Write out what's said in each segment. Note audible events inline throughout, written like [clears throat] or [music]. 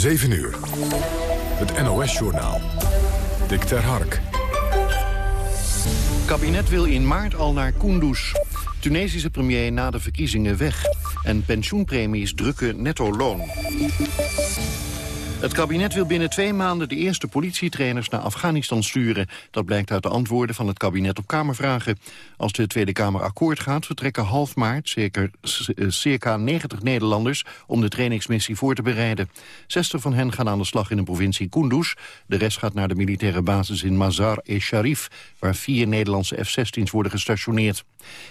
7 uur. Het NOS-journaal. Dick ter Hark. kabinet wil in maart al naar Kunduz. Tunesische premier na de verkiezingen weg. En pensioenpremies drukken netto loon. Het kabinet wil binnen twee maanden de eerste politietrainers naar Afghanistan sturen. Dat blijkt uit de antwoorden van het kabinet op Kamervragen. Als de Tweede Kamer akkoord gaat, vertrekken half maart zeker eh, circa 90 Nederlanders om de trainingsmissie voor te bereiden. 60 van hen gaan aan de slag in de provincie Kunduz. De rest gaat naar de militaire basis in Mazar-e-Sharif, waar vier Nederlandse F-16's worden gestationeerd.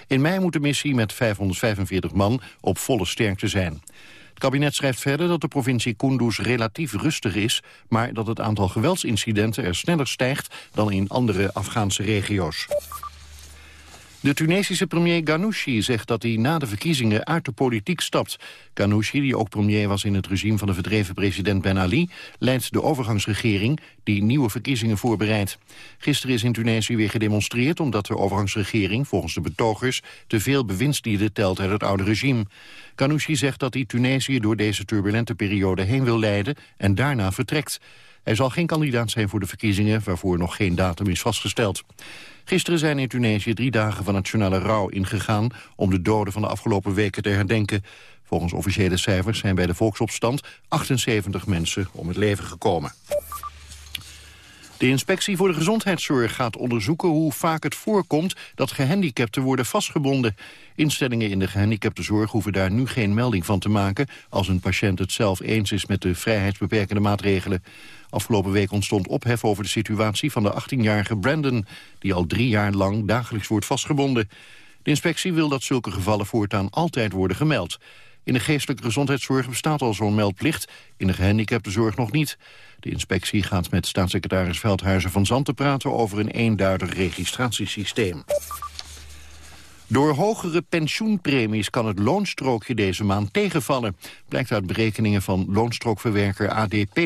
In mei moet de missie met 545 man op volle sterkte zijn. Het kabinet schrijft verder dat de provincie Kunduz relatief rustig is... maar dat het aantal geweldsincidenten er sneller stijgt dan in andere Afghaanse regio's. De Tunesische premier Ghanouchi zegt dat hij na de verkiezingen uit de politiek stapt. Ghanouchi, die ook premier was in het regime van de verdreven president Ben Ali... leidt de overgangsregering die nieuwe verkiezingen voorbereidt. Gisteren is in Tunesië weer gedemonstreerd... omdat de overgangsregering, volgens de betogers... te veel bewindslieden telt uit het oude regime. Ghanouchi zegt dat hij Tunesië door deze turbulente periode heen wil leiden... en daarna vertrekt. Hij zal geen kandidaat zijn voor de verkiezingen... waarvoor nog geen datum is vastgesteld. Gisteren zijn in Tunesië drie dagen van nationale rouw ingegaan... om de doden van de afgelopen weken te herdenken. Volgens officiële cijfers zijn bij de volksopstand 78 mensen om het leven gekomen. De inspectie voor de gezondheidszorg gaat onderzoeken hoe vaak het voorkomt dat gehandicapten worden vastgebonden. Instellingen in de gehandicaptenzorg hoeven daar nu geen melding van te maken als een patiënt het zelf eens is met de vrijheidsbeperkende maatregelen. Afgelopen week ontstond ophef over de situatie van de 18-jarige Brandon... die al drie jaar lang dagelijks wordt vastgebonden. De inspectie wil dat zulke gevallen voortaan altijd worden gemeld. In de geestelijke gezondheidszorg bestaat al zo'n meldplicht, in de gehandicaptenzorg nog niet. De inspectie gaat met staatssecretaris Veldhuizen van Zanten praten over een eenduidig registratiesysteem. Door hogere pensioenpremies kan het loonstrookje deze maand tegenvallen, blijkt uit berekeningen van loonstrookverwerker ADP.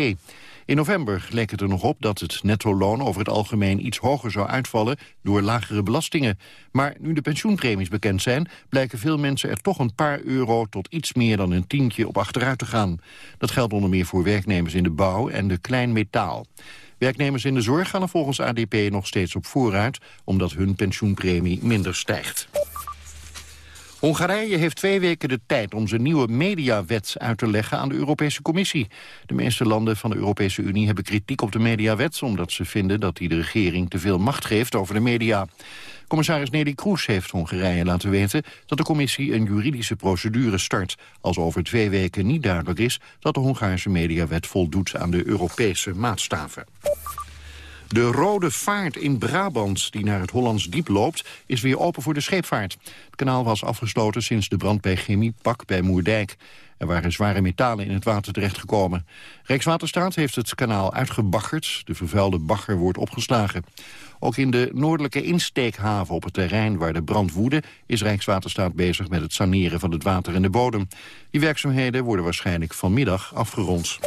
In november leek het er nog op dat het netto-loon over het algemeen iets hoger zou uitvallen door lagere belastingen. Maar nu de pensioenpremies bekend zijn, blijken veel mensen er toch een paar euro tot iets meer dan een tientje op achteruit te gaan. Dat geldt onder meer voor werknemers in de bouw en de klein metaal. Werknemers in de zorg gaan er volgens ADP nog steeds op vooruit, omdat hun pensioenpremie minder stijgt. Hongarije heeft twee weken de tijd om zijn nieuwe mediawet uit te leggen aan de Europese Commissie. De meeste landen van de Europese Unie hebben kritiek op de mediawet... omdat ze vinden dat die de regering te veel macht geeft over de media. Commissaris Nelly Kroes heeft Hongarije laten weten dat de commissie een juridische procedure start... als over twee weken niet duidelijk is dat de Hongaarse mediawet voldoet aan de Europese maatstaven. De Rode Vaart in Brabant, die naar het Hollands Diep loopt, is weer open voor de scheepvaart. Het kanaal was afgesloten sinds de brand bij Chemiepak bij Moerdijk. Er waren zware metalen in het water terechtgekomen. Rijkswaterstaat heeft het kanaal uitgebaggerd. De vervuilde bagger wordt opgeslagen. Ook in de noordelijke insteekhaven op het terrein waar de brand woedde... is Rijkswaterstaat bezig met het saneren van het water en de bodem. Die werkzaamheden worden waarschijnlijk vanmiddag afgerond.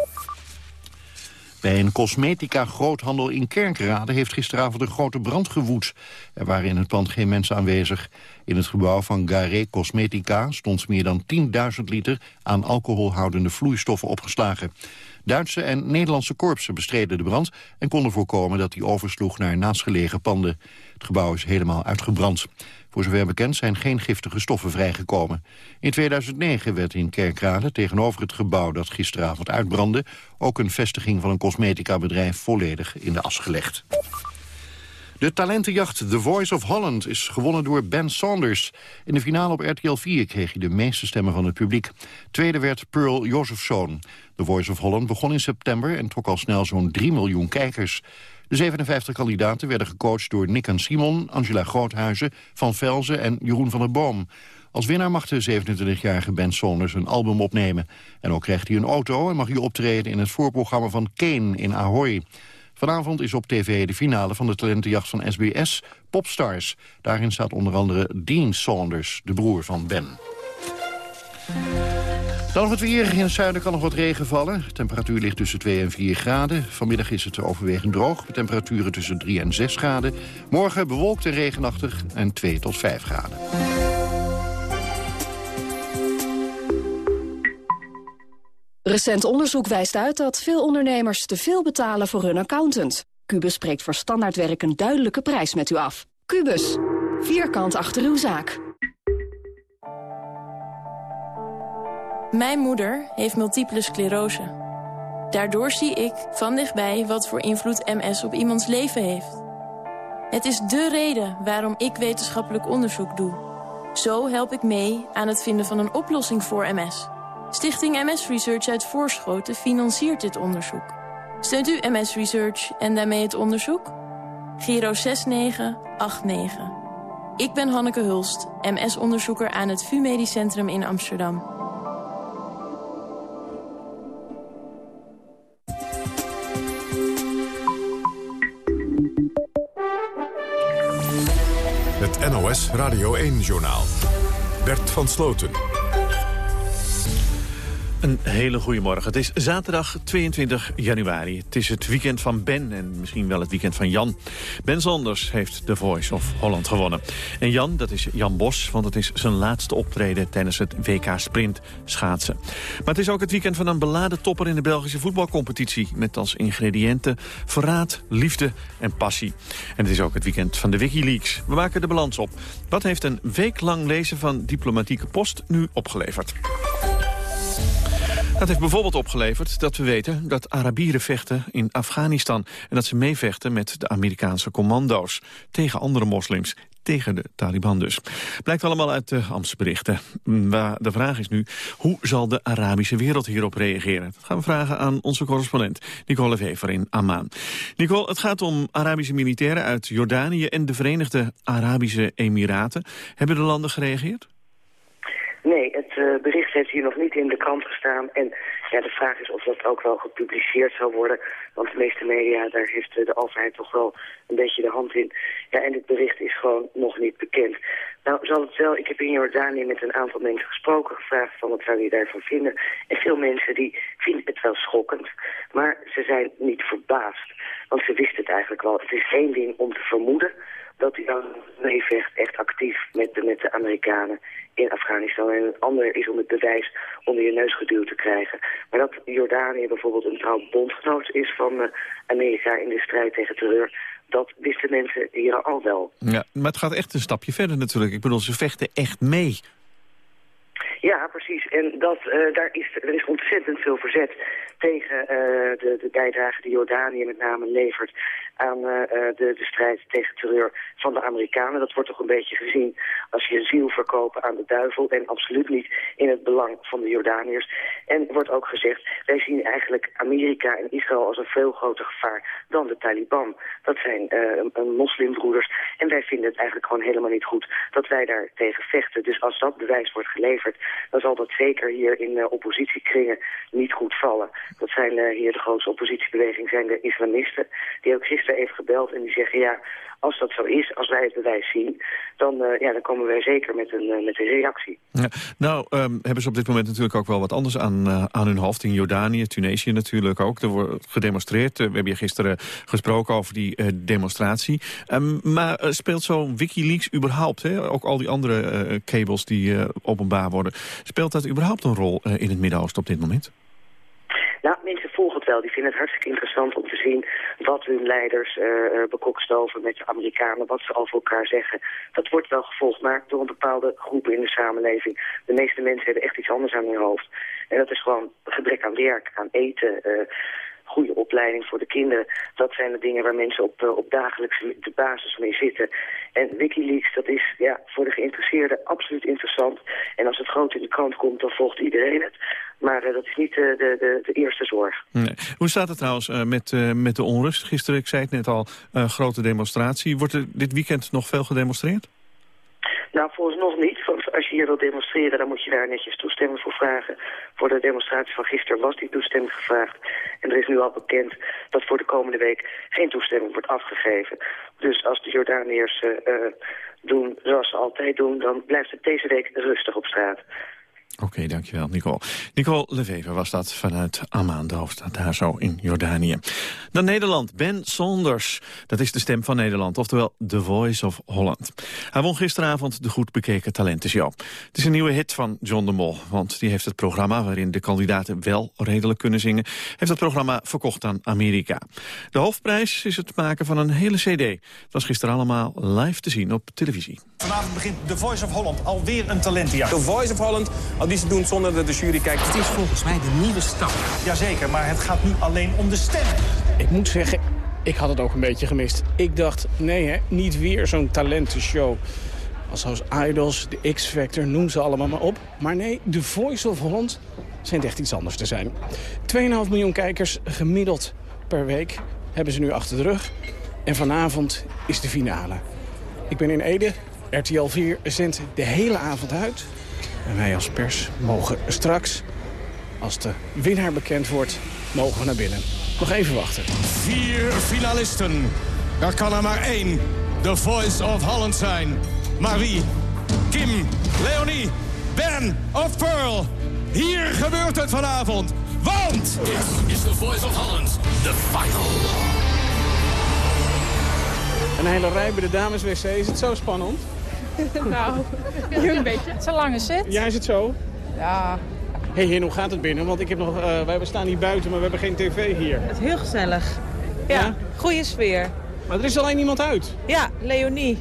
Bij een cosmetica-groothandel in Kerkrade heeft gisteravond een grote brand gewoed. Er waren in het pand geen mensen aanwezig. In het gebouw van Garé Cosmetica stond meer dan 10.000 liter aan alcoholhoudende vloeistoffen opgeslagen. Duitse en Nederlandse korpsen bestreden de brand en konden voorkomen dat die oversloeg naar naastgelegen panden. Het gebouw is helemaal uitgebrand. Voor zover bekend zijn geen giftige stoffen vrijgekomen. In 2009 werd in Kerkrade tegenover het gebouw dat gisteravond uitbrandde... ook een vestiging van een cosmetica-bedrijf volledig in de as gelegd. De talentenjacht The Voice of Holland is gewonnen door Ben Saunders. In de finale op RTL 4 kreeg hij de meeste stemmen van het publiek. Tweede werd Pearl Josephson. The Voice of Holland begon in september en trok al snel zo'n 3 miljoen kijkers. De 57 kandidaten werden gecoacht door Nick en Simon, Angela Groothuizen, Van Velzen en Jeroen van der Boom. Als winnaar mag de 27-jarige Ben Saunders een album opnemen. En ook krijgt hij een auto en mag hij optreden in het voorprogramma van Kane in Ahoy. Vanavond is op tv de finale van de talentenjacht van SBS, Popstars. Daarin staat onder andere Dean Saunders, de broer van Ben. Dan nog het weer. In het zuiden kan nog wat regen vallen. De temperatuur ligt tussen 2 en 4 graden. Vanmiddag is het overwegend droog. Met temperaturen tussen 3 en 6 graden. Morgen bewolkt en regenachtig en 2 tot 5 graden. Recent onderzoek wijst uit dat veel ondernemers te veel betalen voor hun accountant. Cubus spreekt voor standaardwerk een duidelijke prijs met u af. Cubus, vierkant achter uw zaak. Mijn moeder heeft multiple sclerose. Daardoor zie ik van dichtbij wat voor invloed MS op iemands leven heeft. Het is dé reden waarom ik wetenschappelijk onderzoek doe. Zo help ik mee aan het vinden van een oplossing voor MS... Stichting MS Research uit Voorschoten financiert dit onderzoek. Steunt u MS Research en daarmee het onderzoek? Giro 6989. Ik ben Hanneke Hulst, MS-onderzoeker aan het VU Medisch Centrum in Amsterdam. Het NOS Radio 1-journaal. Bert van Sloten. Een hele goede morgen. Het is zaterdag 22 januari. Het is het weekend van Ben en misschien wel het weekend van Jan. Ben Sanders heeft The Voice of Holland gewonnen. En Jan, dat is Jan Bos, want het is zijn laatste optreden... tijdens het WK Sprint schaatsen. Maar het is ook het weekend van een beladen topper in de Belgische voetbalcompetitie... met als ingrediënten verraad, liefde en passie. En het is ook het weekend van de Wikileaks. We maken de balans op. Wat heeft een week lang lezen van Diplomatieke Post nu opgeleverd? Dat heeft bijvoorbeeld opgeleverd dat we weten dat Arabieren vechten in Afghanistan... en dat ze meevechten met de Amerikaanse commando's tegen andere moslims tegen de Taliban dus. Blijkt allemaal uit de Amtsberichten. De vraag is nu, hoe zal de Arabische wereld hierop reageren? Dat gaan we vragen aan onze correspondent Nicole Wever in Amman. Nicole, het gaat om Arabische militairen uit Jordanië en de Verenigde Arabische Emiraten. Hebben de landen gereageerd? Nee, bericht heeft hier nog niet in de krant gestaan. En ja, de vraag is of dat ook wel gepubliceerd zal worden. Want de meeste media, daar heeft de overheid toch wel een beetje de hand in. Ja, en dit bericht is gewoon nog niet bekend. Nou, zal het wel, ik heb in Jordanië met een aantal mensen gesproken, gevraagd van wat zou je daarvan vinden. En veel mensen die vinden het wel schokkend. Maar ze zijn niet verbaasd. Want ze wisten het eigenlijk wel. Het is geen ding om te vermoeden dat hij dan meevecht echt actief met met de Amerikanen in Afghanistan. En een ander is om het bewijs onder je neus geduwd te krijgen. Maar dat Jordanië bijvoorbeeld een trouw bondgenoot is van uh, Amerika in de strijd tegen terreur... dat wisten mensen hier al wel. Ja, maar het gaat echt een stapje verder natuurlijk. Ik bedoel, ze vechten echt mee. Ja, precies. En dat, uh, daar is, er is ontzettend veel verzet tegen uh, de, de bijdrage die Jordanië met name levert aan uh, de, de strijd tegen terreur van de Amerikanen. Dat wordt toch een beetje gezien als je ziel verkopen aan de duivel en absoluut niet in het belang van de Jordaniërs. En wordt ook gezegd, wij zien eigenlijk Amerika en Israël als een veel groter gevaar dan de Taliban. Dat zijn moslimbroeders en wij vinden het eigenlijk gewoon helemaal niet goed dat wij daar tegen vechten. Dus als dat bewijs wordt geleverd, dan zal dat zeker hier in oppositiekringen niet goed vallen. Dat zijn uh, hier de grootste oppositiebeweging, zijn de islamisten, die ook gisteren heeft gebeld en die zeggen... ja, als dat zo is, als wij het bewijs zien... dan, uh, ja, dan komen wij zeker met een, uh, met een reactie. Ja, nou, um, hebben ze op dit moment natuurlijk ook wel wat anders aan, aan hun hoofd. In Jordanië, Tunesië natuurlijk ook. Er wordt gedemonstreerd. we hebben hier gisteren gesproken over die demonstratie. Um, maar speelt zo'n Wikileaks überhaupt, hè? ook al die andere cables die openbaar worden... speelt dat überhaupt een rol in het Midden-Oosten op dit moment? Nou, mensen volgen het wel. Die vinden het hartstikke interessant om te zien wat hun leiders uh, bekokstoven met de Amerikanen, wat ze over elkaar zeggen. Dat wordt wel gevolgd, maar door een bepaalde groepen in de samenleving. De meeste mensen hebben echt iets anders aan hun hoofd. En dat is gewoon gebrek aan werk, aan eten, uh, goede opleiding voor de kinderen. Dat zijn de dingen waar mensen op, op dagelijkse basis mee zitten. En Wikileaks, dat is ja, voor de geïnteresseerden absoluut interessant. En als het groot in de krant komt, dan volgt iedereen het. Maar uh, dat is niet uh, de, de, de, eerste zorg. Nee. Hoe staat het trouwens met, met de onrust? Gisteren, ik zei het net al, grote demonstratie. Wordt er dit weekend nog veel gedemonstreerd? Nou, volgens nog niet. Als je hier wilt demonstreren, dan moet je daar netjes toestemming voor vragen. Voor de demonstratie van gisteren was die toestemming gevraagd. En er is nu al bekend dat voor de komende week geen toestemming wordt afgegeven. Dus als de Jordaniërs uh, doen zoals ze altijd doen, dan blijft het deze week rustig op straat. Oké, dankjewel Nicole. Nicole Lefever was dat vanuit Amman, de hoofdstad daar zo in Jordanië. Dan Nederland, Ben Saunders. Dat is de stem van Nederland, oftewel The Voice of Holland. Hij won gisteravond de goed bekeken talentenshow. Het is een nieuwe hit van John de Mol, want die heeft het programma... waarin de kandidaten wel redelijk kunnen zingen... heeft het programma verkocht aan Amerika. De hoofdprijs is het maken van een hele cd. Het was gisteren allemaal live te zien op televisie. Vanavond begint The Voice of Holland, alweer een talentenjacht. The Voice of Holland, al die ze doen zonder dat de jury kijkt. Het is volgens mij de nieuwe stap. Jazeker, maar het gaat nu alleen om de stemmen. Ik moet zeggen, ik had het ook een beetje gemist. Ik dacht, nee hè, niet weer zo'n talentenshow. Zoals Idols, de X-Factor, noem ze allemaal maar op. Maar nee, The Voice of Holland schijnt echt iets anders te zijn. 2,5 miljoen kijkers gemiddeld per week hebben ze nu achter de rug. En vanavond is de finale. Ik ben in Ede. RTL 4 zendt de hele avond uit. En wij als pers mogen straks, als de winnaar bekend wordt, mogen we naar binnen. Nog even wachten. Vier finalisten. Er kan er maar één. The Voice of Holland zijn. Maar wie? Kim, Leonie, Ben of Pearl. Hier gebeurt het vanavond. Want... Dit is The Voice of Holland. The final. Een hele rij bij de dameswc. Is het zo spannend? [laughs] nou, [laughs] een beetje. Het is een lange set. Ja, is het zo? Ja. Hé, hey, hoe gaat het binnen? Want ik heb nog, uh, wij staan hier buiten, maar we hebben geen tv hier. Het is heel gezellig. Ja, ja? goede sfeer. Maar er is alleen niemand uit. Ja, Leonie.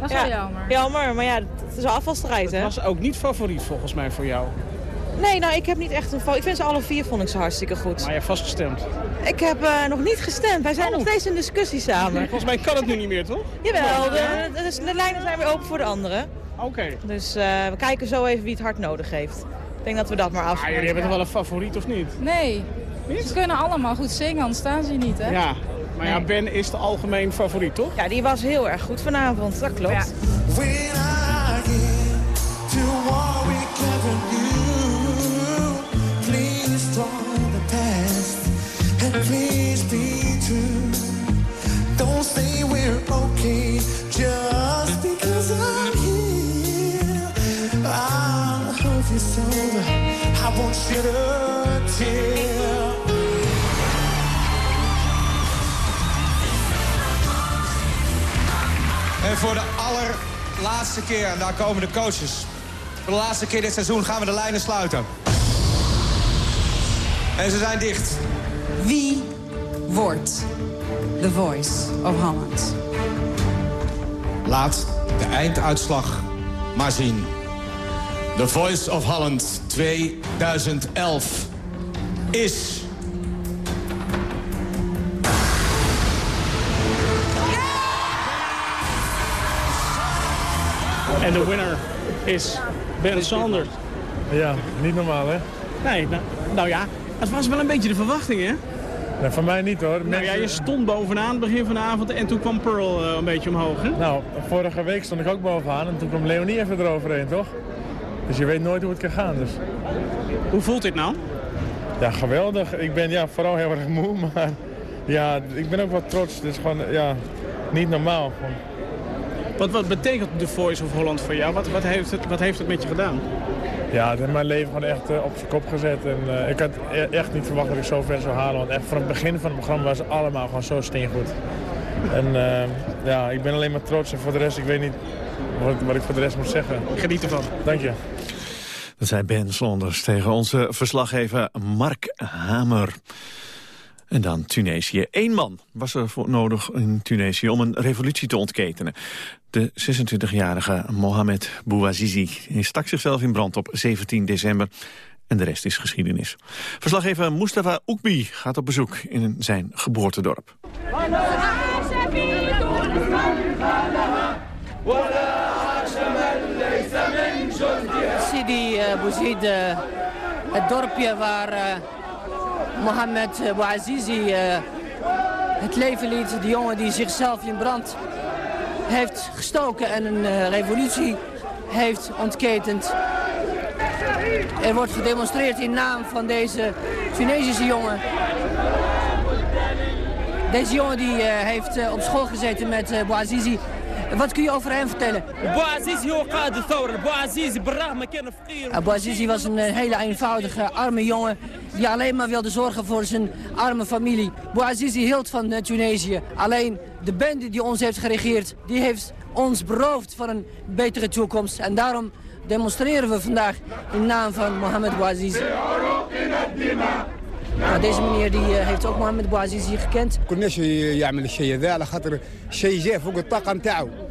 Dat is ja. wel jammer. Jammer, maar ja, het is een afvalstrijd, hè? Dat was ook niet favoriet volgens mij voor jou. Nee, nou, ik heb niet echt een val. Ik vind ze alle vier vond ik ze hartstikke goed. Maar je hebt vastgestemd? Ik heb uh, nog niet gestemd. Wij zijn oh. nog steeds in discussie samen. Volgens mij kan het nu niet meer, toch? Jawel, de, de, de, de lijnen zijn weer open voor de anderen. Oké. Okay. Dus uh, we kijken zo even wie het hard nodig heeft. Ik denk dat we dat maar af. Ah, jullie hebben toch wel een favoriet, of niet? Nee. Niet? Ze kunnen allemaal goed zingen, anders staan ze niet, hè? Ja. Maar nee. ja, Ben is de algemeen favoriet, toch? Ja, die was heel erg goed vanavond. Dat klopt. Ja. Voor de allerlaatste keer, en daar komen de coaches. Voor de laatste keer dit seizoen gaan we de lijnen sluiten. En ze zijn dicht. Wie wordt The Voice of Holland? Laat de einduitslag maar zien. The Voice of Holland 2011 is... En de winner is Ben Sanders. Ja, niet normaal hè? Nee, nou, nou ja, het was wel een beetje de verwachting, hè? Nee, van mij niet hoor. Nou ja, je stond bovenaan het begin van de avond en toen kwam Pearl uh, een beetje omhoog, hè? Nou, vorige week stond ik ook bovenaan en toen kwam Leonie even eroverheen, toch? Dus je weet nooit hoe het kan gaan, dus... Hoe voelt dit nou? Ja, geweldig. Ik ben ja, vooral heel erg moe, [laughs] maar ja, ik ben ook wat trots. Het is gewoon, ja, niet normaal. Wat, wat betekent de Voice of Holland voor jou? Wat, wat, heeft het, wat heeft het met je gedaan? Ja, het heeft mijn leven gewoon echt uh, op zijn kop gezet. En, uh, ik had e echt niet verwacht dat ik zo ver zou halen. Want echt van het begin van het programma was het allemaal gewoon zo steengoed. En uh, ja, ik ben alleen maar trots. En voor de rest, ik weet niet wat, wat ik voor de rest moet zeggen. Ik geniet ervan. Dank je. Dat zei Ben Sonders tegen onze verslaggever Mark Hamer. En dan Tunesië. Eén man was er voor nodig in Tunesië om een revolutie te ontketenen. De 26-jarige Mohamed Bouazizi stak zichzelf in brand op 17 december. En de rest is geschiedenis. Verslaggever Mustafa Oekbi gaat op bezoek in zijn geboortedorp. Sidi uh, Bouzid, uh, het dorpje waar uh, Mohamed Bouazizi het leven liet. De jongen die zichzelf in brand heeft gestoken en een uh, revolutie heeft ontketend. Er wordt gedemonstreerd in naam van deze Tunesische jongen. Deze jongen die, heeft op school gezeten met Bouazizi Wat kun je over hem vertellen? Abu Azizi was een eh, hele eenvoudige, arme jongen... die alleen maar wilde zorgen voor zijn arme familie. Abu Azizi hield van eh, Tunesië. Alleen de bende die ons heeft geregeerd... die heeft ons beroofd van een betere toekomst. En daarom demonstreren we vandaag in naam van Mohamed Bouazizi. Nou, deze meneer die, uh, heeft ook Mohamed Bouazizi gekend.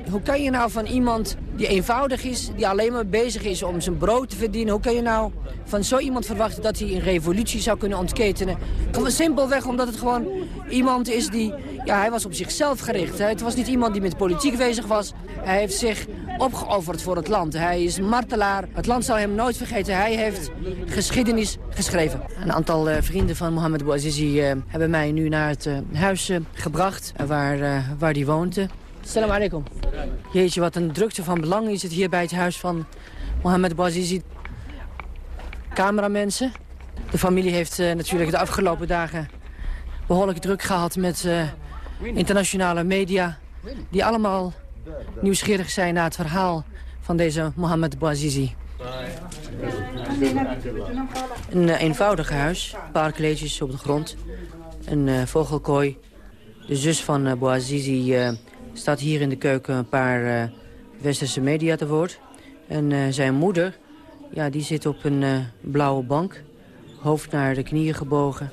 Hoe kan je nou van iemand die eenvoudig is, die alleen maar bezig is om zijn brood te verdienen... hoe kan je nou van zo iemand verwachten dat hij een revolutie zou kunnen ontketenen? Gewoon simpelweg omdat het gewoon iemand is die... Ja, hij was op zichzelf gericht. Het was niet iemand die met politiek bezig was. Hij heeft zich opgeofferd voor het land. Hij is martelaar. Het land zal hem nooit vergeten. Hij heeft geschiedenis geschreven. Een aantal uh, vrienden van Mohammed Bouazizi uh, hebben mij nu naar het uh, huis gebracht waar, waar die woonde. Salam alaikum. Jeetje, wat een drukte van belang is het hier bij het huis van Mohammed Bouazizi. Cameramensen. De familie heeft natuurlijk de afgelopen dagen behoorlijk druk gehad met internationale media. Die allemaal nieuwsgierig zijn naar het verhaal van deze Mohammed Bouazizi. Een uh, eenvoudig huis, een paar kleedjes op de grond, een uh, vogelkooi. De zus van uh, Bouazizi staat hier in de keuken een paar westerse media te woord. En zijn moeder, ja, die zit op een blauwe bank, hoofd naar de knieën gebogen.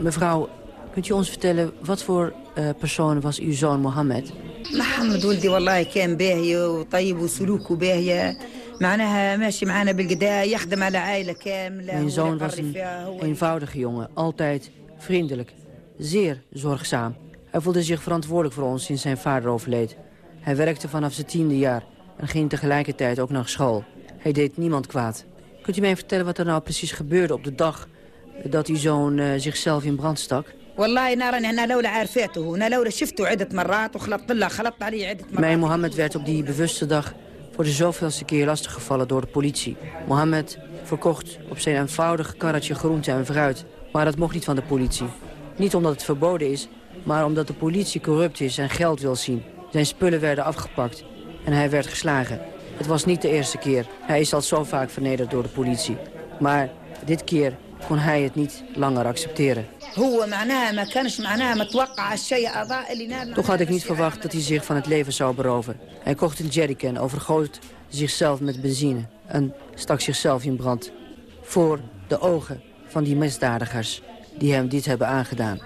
Mevrouw, kunt u ons vertellen, wat voor persoon was uw zoon Mohammed? محمد ولدي والله كان باهي وطيب وسلوكه باهية معناها ماشي معنا بالقداء يخدم على عائلة كاملة Mijn zoon was een eenvoudige jongen, altijd vriendelijk, zeer zorgzaam. Hij voelde zich verantwoordelijk voor ons sinds zijn vader overleed. Hij werkte vanaf zijn tiende jaar en ging tegelijkertijd ook naar school. Hij deed niemand kwaad. Kunt u mij vertellen wat er nou precies gebeurde op de dag dat uw zoon uh, zichzelf in brand stak? Mijn Mohammed werd op die bewuste dag voor de zoveelste keer lastiggevallen door de politie. Mohammed verkocht op zijn eenvoudig karretje groente en fruit. Maar dat mocht niet van de politie. Niet omdat het verboden is, maar omdat de politie corrupt is en geld wil zien. Zijn spullen werden afgepakt en hij werd geslagen. Het was niet de eerste keer. Hij is al zo vaak vernederd door de politie. Maar dit keer kon hij het niet langer accepteren. Toch had ik niet verwacht dat hij zich van het leven zou beroven. Hij kocht een jerrycan, overgoot zichzelf met benzine en stak zichzelf in brand. Voor de ogen van die misdadigers die hem dit hebben aangedaan.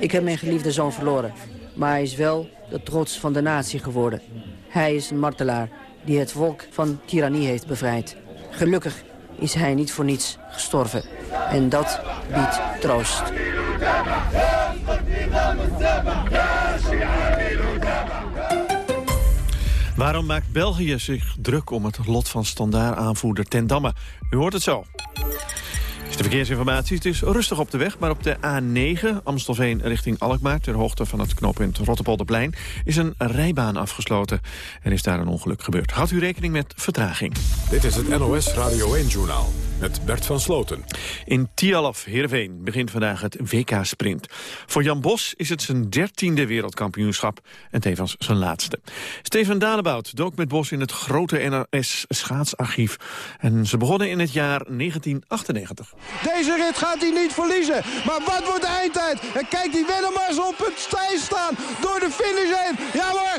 Ik heb mijn geliefde zoon verloren, maar hij is wel de trots van de natie geworden. Hij is een martelaar die het volk van tirannie heeft bevrijd. Gelukkig is hij niet voor niets gestorven. En dat biedt troost. Waarom maakt België zich druk om het lot van standaard-aanvoerder Ten Damme? U hoort het zo. De verkeersinformatie. Het is rustig op de weg, maar op de A9 Amstelveen richting Alkmaar... ter hoogte van het knooppunt Rotterpolderplein... is een rijbaan afgesloten. Er is daar een ongeluk gebeurd. Houdt u rekening met vertraging. Dit is het NOS Radio 1-journaal met Bert van Sloten. In Tialaf, Heerenveen, begint vandaag het WK-sprint. Voor Jan Bos is het zijn dertiende wereldkampioenschap en tevens zijn laatste. Steven Dalebout dook met Bos in het grote NRS-schaatsarchief. En ze begonnen in het jaar 1998. Deze rit gaat hij niet verliezen. Maar wat wordt de eindtijd? En kijk die Wennemars op het stijl staan door de finish heen. Ja hoor,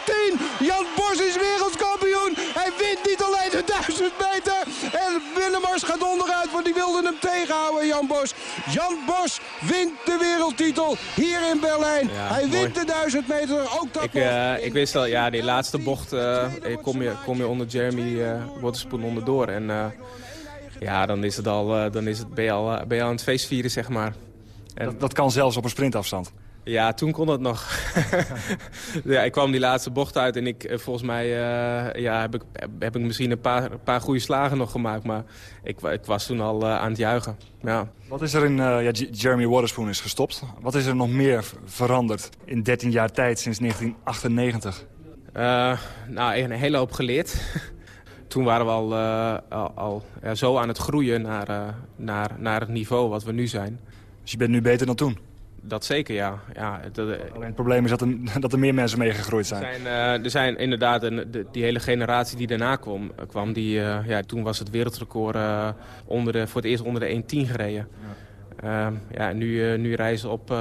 1.11.10. Jan Bos is wereldkampioen. Hij wint niet alleen de 1000 meter. En Wennemars gaat onderuit, want die wilde hem tegenhouden, Jan Bos. Jan Bos wint de wereldtitel hier in Berlijn. Ja, Hij mooi. wint de 1000 meter, ook dat Ik, eh, ik wist al, ja, die laatste bocht eh, kom, je, kom je onder Jeremy eh Waterspoon onderdoor. En ja, dan, is het al, eh, dan is het, ben, je al, eh, ben je al aan het feest vieren, zeg maar. En, Dat, dat kan zelfs op een sprintafstand. ja, toen kon het nog. [laughs] ja, ik kwam die laatste bocht uit en ik, eh, volgens mij ja, heb, ik, heb ik misschien een paar, een paar goede slagen nog gemaakt. Maar ik, ik was toen al aan het juichen. Ja. Wat is er in... eh, ja, Jeremy Waterspoon is gestopt. Wat is er nog meer veranderd in 13 jaar tijd sinds 1998? Eh, nou, een hele hoop geleerd. [laughs] toen waren we al, uh, al, al ja, zo aan het groeien naar, uh, naar, naar het niveau wat we nu zijn. Dus je bent nu beter dan toen? Dat zeker, ja. ja dat, Alleen het probleem is dat er, [laughs] dat er meer mensen meegegroeid zijn. Er zijn, uh, er zijn inderdaad, een, de, die hele generatie die daarna kwam, kwam die, ja, toen was het wereldrecord onder de, voor het eerst onder de 1.10 gereden. Ja. ja, nu, nu reizen op,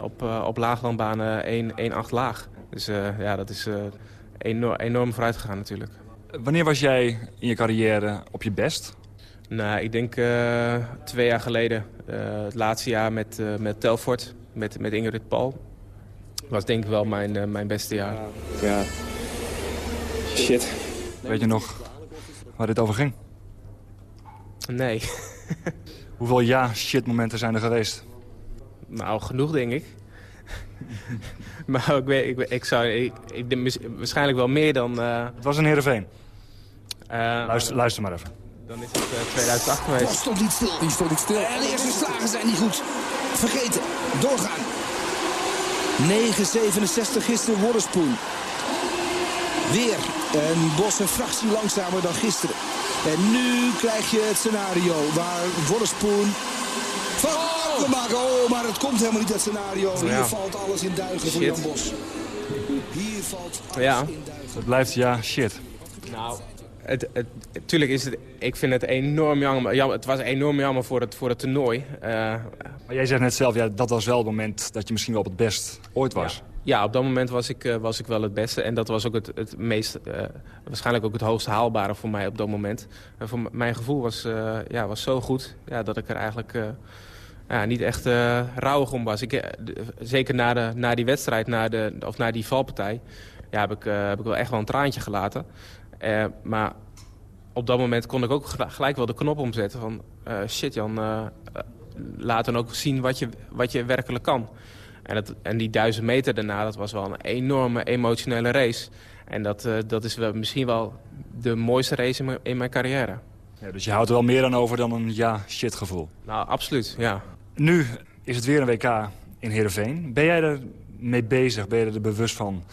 op, op laaglandbanen 1,8 laag. Dus ja, dat is enorm, enorm vooruit gegaan natuurlijk. Wanneer was jij in je carrière op je best? Nou, ik denk uh, twee jaar geleden. Uh, het laatste jaar met, uh, met Telfort, met, met Ingrid Paul. was denk ik wel mijn, mijn beste jaar. Ja. Shit. Weet je nog waar dit over ging? Nee. [laughs] Hoeveel ja-shit momenten zijn er geweest? Nou, genoeg denk ik. [laughs] maar ik, weet, ik, ik zou ik, ik denk waarschijnlijk wel meer dan... Uh... Het was een Heerenveen. Uh, luister, luister maar even. Dan is het uh, 2008 geweest. Die stond niet stil. Die stond niet stil. En de eerste slagen zijn niet goed. Vergeten. Doorgaan. 9,67 gisteren Worrespoen. Weer een Bos een fractie langzamer dan gisteren. En nu krijg je het scenario waar Worrespoen van oh. maken. Oh, maar het komt helemaal niet, dat scenario. Ja. Hier valt alles in duigen shit. voor Jan Bos. Hier valt alles ja. in duigen. Het blijft, ja, shit. Nou, het, het, tuurlijk is het, ik vind het enorm jammer. jammer het was enorm jammer voor het, voor het toernooi. Uh, maar jij zegt net zelf, ja, dat was wel het moment dat je misschien wel op het best ooit was. Ja. Ja, op dat moment was ik, uh, was ik wel het beste. En dat was ook het, het meest, uh, waarschijnlijk ook het hoogst haalbare voor mij op dat moment. En voor mijn gevoel was, uh, ja, was zo goed ja, dat ik er eigenlijk ja, niet echt rouwig om was. Ik, zeker na, de, na die wedstrijd, na, de, of na die valpartij, ja, heb, ik, heb ik wel echt wel een traantje gelaten. maar op dat moment kon ik ook gelijk wel de knop omzetten van... shit Jan, laat dan ook zien wat je, wat je werkelijk kan. En, het, en die duizend meter daarna, dat was wel een enorme emotionele race. En dat, uh, dat is wel, misschien wel de mooiste race in mijn, in mijn carrière. Ja, dus je houdt er wel meer aan over dan een ja-shit gevoel? Nou, absoluut, ja. Nu is het weer een WK in Heerenveen. Ben jij er mee bezig? Ben je er bewust van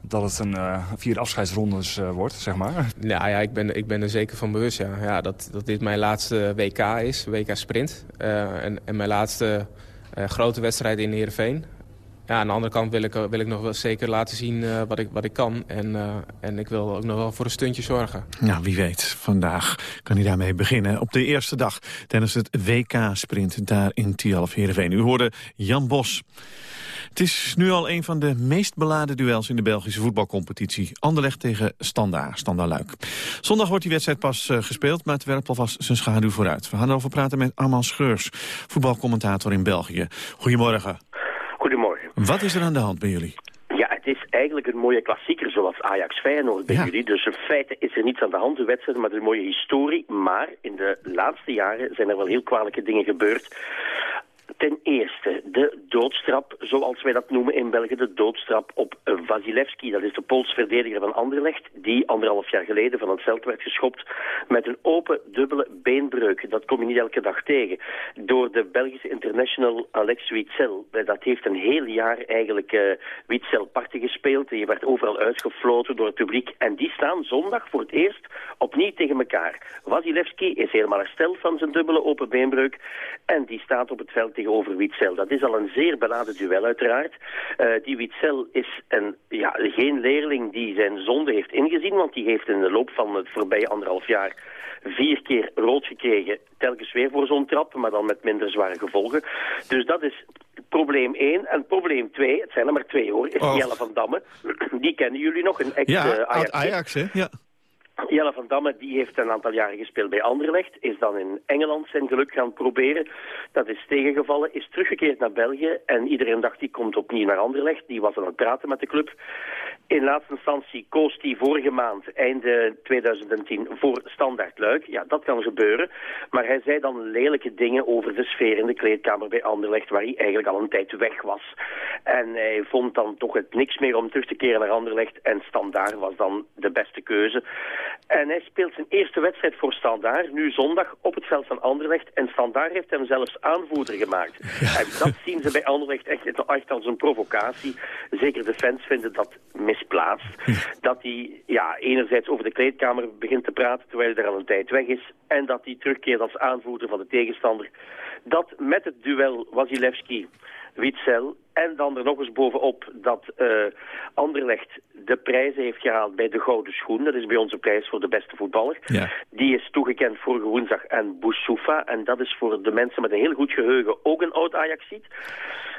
dat het een uh, vier afscheidsrondes uh, wordt, zeg maar? Nou ja, ik ben, ik ben er zeker van bewust, ja. ja dat, dat dit mijn laatste WK is, WK Sprint. Uh, en, en mijn laatste grote wedstrijd in Heerenveen ja, aan de andere kant wil ik, wil ik nog wel zeker laten zien uh, wat, ik, wat ik kan. En, uh, en ik wil ook nog wel voor een stuntje zorgen. Nou, wie weet. Vandaag kan hij daarmee beginnen. Op de eerste dag tijdens het WK-sprint daar in Tialf Heerenveen. U hoorde Jan Bos. Het is nu al een van de meest beladen duels in de Belgische voetbalcompetitie. Anderlecht tegen Standaard, Standaard Luik. Zondag wordt die wedstrijd pas gespeeld, maar het werpt alvast zijn schaduw vooruit. We gaan erover praten met Arman Scheurs, voetbalcommentator in België. Goedemorgen. Wat is er aan de hand bij jullie? Ja, het is eigenlijk een mooie klassieker zoals Ajax Feyenoord bij ja. jullie. Dus in feite is er niets aan de hand, de wedstrijd, maar het is een mooie historie. Maar in de laatste jaren zijn er wel heel kwalijke dingen gebeurd. Ten eerste de doodstrap, zoals wij dat noemen in België, de doodstrap op Vasilevski. Dat is de Poolse verdediger van Anderlecht, die anderhalf jaar geleden van het veld werd geschopt met een open dubbele beenbreuk. Dat kom je niet elke dag tegen. Door de Belgische international Alex Witzel. Dat heeft een heel jaar eigenlijk uh, Witzel gespeeld. Je werd overal uitgefloten door het publiek. En die staan zondag voor het eerst opnieuw tegen elkaar. Vasilevski is helemaal hersteld van zijn dubbele open beenbreuk. En die staat op het veld tegenover Witzel. Dat is al een zeer beladen duel uiteraard. Uh, die Witzel is een, ja, geen leerling die zijn zonde heeft ingezien, want die heeft in de loop van het voorbije anderhalf jaar vier keer rood gekregen. Telkens weer voor zo'n trap, maar dan met minder zware gevolgen. Dus dat is probleem 1. En probleem 2, het zijn er maar twee hoor, is oh. Jelle van Damme. [clears throat] Die kennen jullie nog, een ex-Ajax. Ja, uh, Ajax, hè? Ja. Jelle van Damme die heeft een aantal jaren gespeeld bij Anderlecht. Is dan in Engeland zijn geluk gaan proberen. Dat is tegengevallen. Is teruggekeerd naar België. En iedereen dacht die komt opnieuw naar Anderlecht. Die was aan het praten met de club. In laatste instantie koos hij vorige maand, einde 2010, voor Standaard Luik. Ja, dat kan gebeuren. Maar hij zei dan lelijke dingen over de sfeer in de kleedkamer bij Anderlecht, waar hij eigenlijk al een tijd weg was. En hij vond dan toch het niks meer om terug te keren naar Anderlecht. En Standaard was dan de beste keuze. En hij speelt zijn eerste wedstrijd voor Standaard, nu zondag, op het veld van Anderlecht. En Standaard heeft hem zelfs aanvoerder gemaakt. En dat zien ze bij Anderlecht echt, echt als een provocatie. Zeker de fans vinden dat misplaatst. Dat hij ja, enerzijds over de kleedkamer begint te praten terwijl hij er al een tijd weg is. En dat hij terugkeert als aanvoerder van de tegenstander. Dat met het duel Wasilewski Witzel. En dan er nog eens bovenop dat uh, Anderlecht de prijzen heeft gehaald bij de Gouden Schoen. Dat is bij ons een prijs voor de beste voetballer. Ja. Die is toegekend vorige woensdag aan Boussoufa. En dat is voor de mensen met een heel goed geheugen ook een oud Ajaxiet.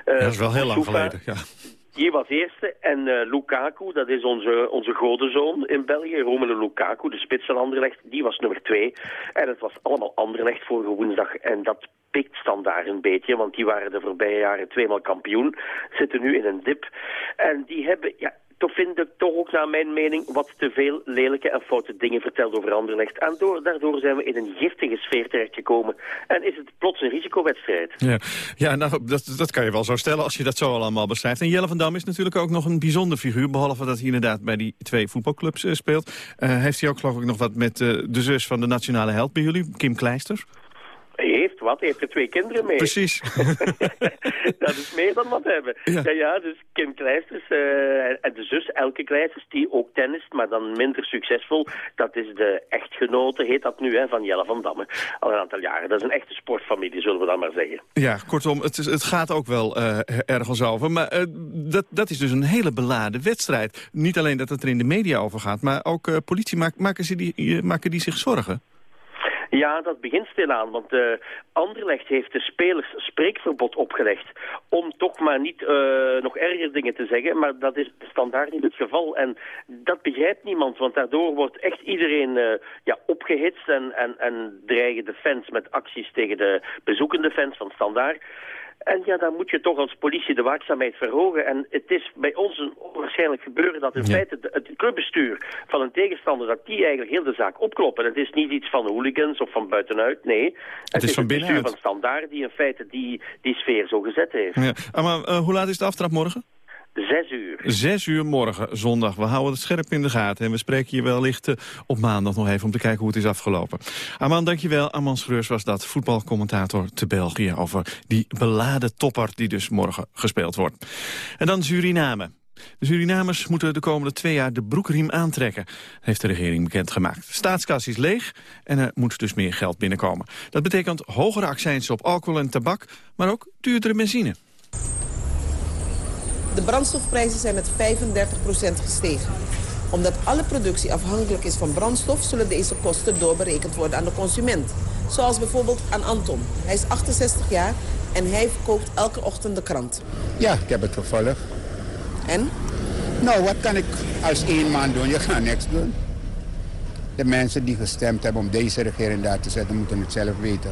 Uh, dat is wel heel lang geleden, ja. Die was eerste. En uh, Lukaku, dat is onze, onze godenzoon in België. Romelu Lukaku, de spits van Anderlecht, die was nummer twee. En het was allemaal Anderlecht vorige woensdag. En dat pikt standaard een beetje, want die waren de voorbije jaren tweemaal kampioen. Zitten nu in een dip. En die hebben, ja, toch vind ik toch ook naar mijn mening wat te veel lelijke en foute dingen verteld over Anderlecht. En door, daardoor zijn we in een giftige sfeer terechtgekomen. En is het plots een risicowedstrijd. Ja, ja nou, dat, dat kan je wel zo stellen als je dat zo allemaal beschrijft. En Jelle van Dam is natuurlijk ook nog een bijzonder figuur. Behalve dat hij inderdaad bij die twee voetbalclubs uh, speelt. Uh, heeft hij ook geloof ik nog wat met uh, de zus van de nationale held bij jullie, Kim Kleisters? Hij heeft wat, hij heeft er twee kinderen mee. Precies. [laughs] dat is meer dan wat hebben. Ja, ja, dus Kim Kleisters uh, en de zus Elke Kleisters, die ook tennist, maar dan minder succesvol. Dat is de echtgenote, heet dat nu, hè, van Jelle van Damme. Al een aantal jaren. Dat is een echte sportfamilie, zullen we dan maar zeggen. Ja, kortom, het, is, het gaat ook wel uh, ergens over. Maar uh, dat, dat is dus een hele beladen wedstrijd. Niet alleen dat het er in de media over gaat, maar ook politie maak, maken, ze die, maken die zich zorgen? Ja, dat begint stilaan, want uh, Anderlecht heeft de spelers spreekverbod opgelegd om toch maar niet uh, nog erger dingen te zeggen, maar dat is standaard niet het geval. En dat begrijpt niemand, want daardoor wordt echt iedereen uh, ja, opgehitst en, en, en dreigen de fans met acties tegen de bezoekende fans van standaard. En ja, dan moet je toch als politie de waakzaamheid verhogen. En het is bij ons een onwaarschijnlijk gebeuren dat in feite het clubbestuur van een tegenstander, dat die eigenlijk heel de zaak opkloppen. Het is niet iets van hooligans of van buitenuit, nee. Het, het is, van. Het bestuur van standaard die in feite die, die sfeer zo gezet heeft. Ja. Maar uh, hoe laat is de aftrap morgen? Zes uur. Zes uur morgen, zondag. We houden het scherp in de gaten. En we spreken je wellicht uh, op maandag nog even om te kijken hoe het is afgelopen. Aman, dankjewel. Aman Schreurs was dat, voetbalcommentator te België... over die beladen topper die dus morgen gespeeld wordt. En dan Suriname. De Surinamers moeten de komende twee jaar de broekriem aantrekken, heeft de regering bekendgemaakt. De staatskas is leeg en er moet dus meer geld binnenkomen. Dat betekent hogere accijns op alcohol en tabak, maar ook duurdere benzine. De brandstofprijzen zijn met 35% gestegen. Omdat alle productie afhankelijk is van brandstof... zullen deze kosten doorberekend worden aan de consument. Zoals bijvoorbeeld aan Anton. Hij is 68 jaar en hij verkoopt elke ochtend de krant. Ja, ik heb het gevolgd. En? Nou, wat kan ik als één man doen? Je gaat niks doen. De mensen die gestemd hebben om deze regering daar te zetten... moeten het zelf weten.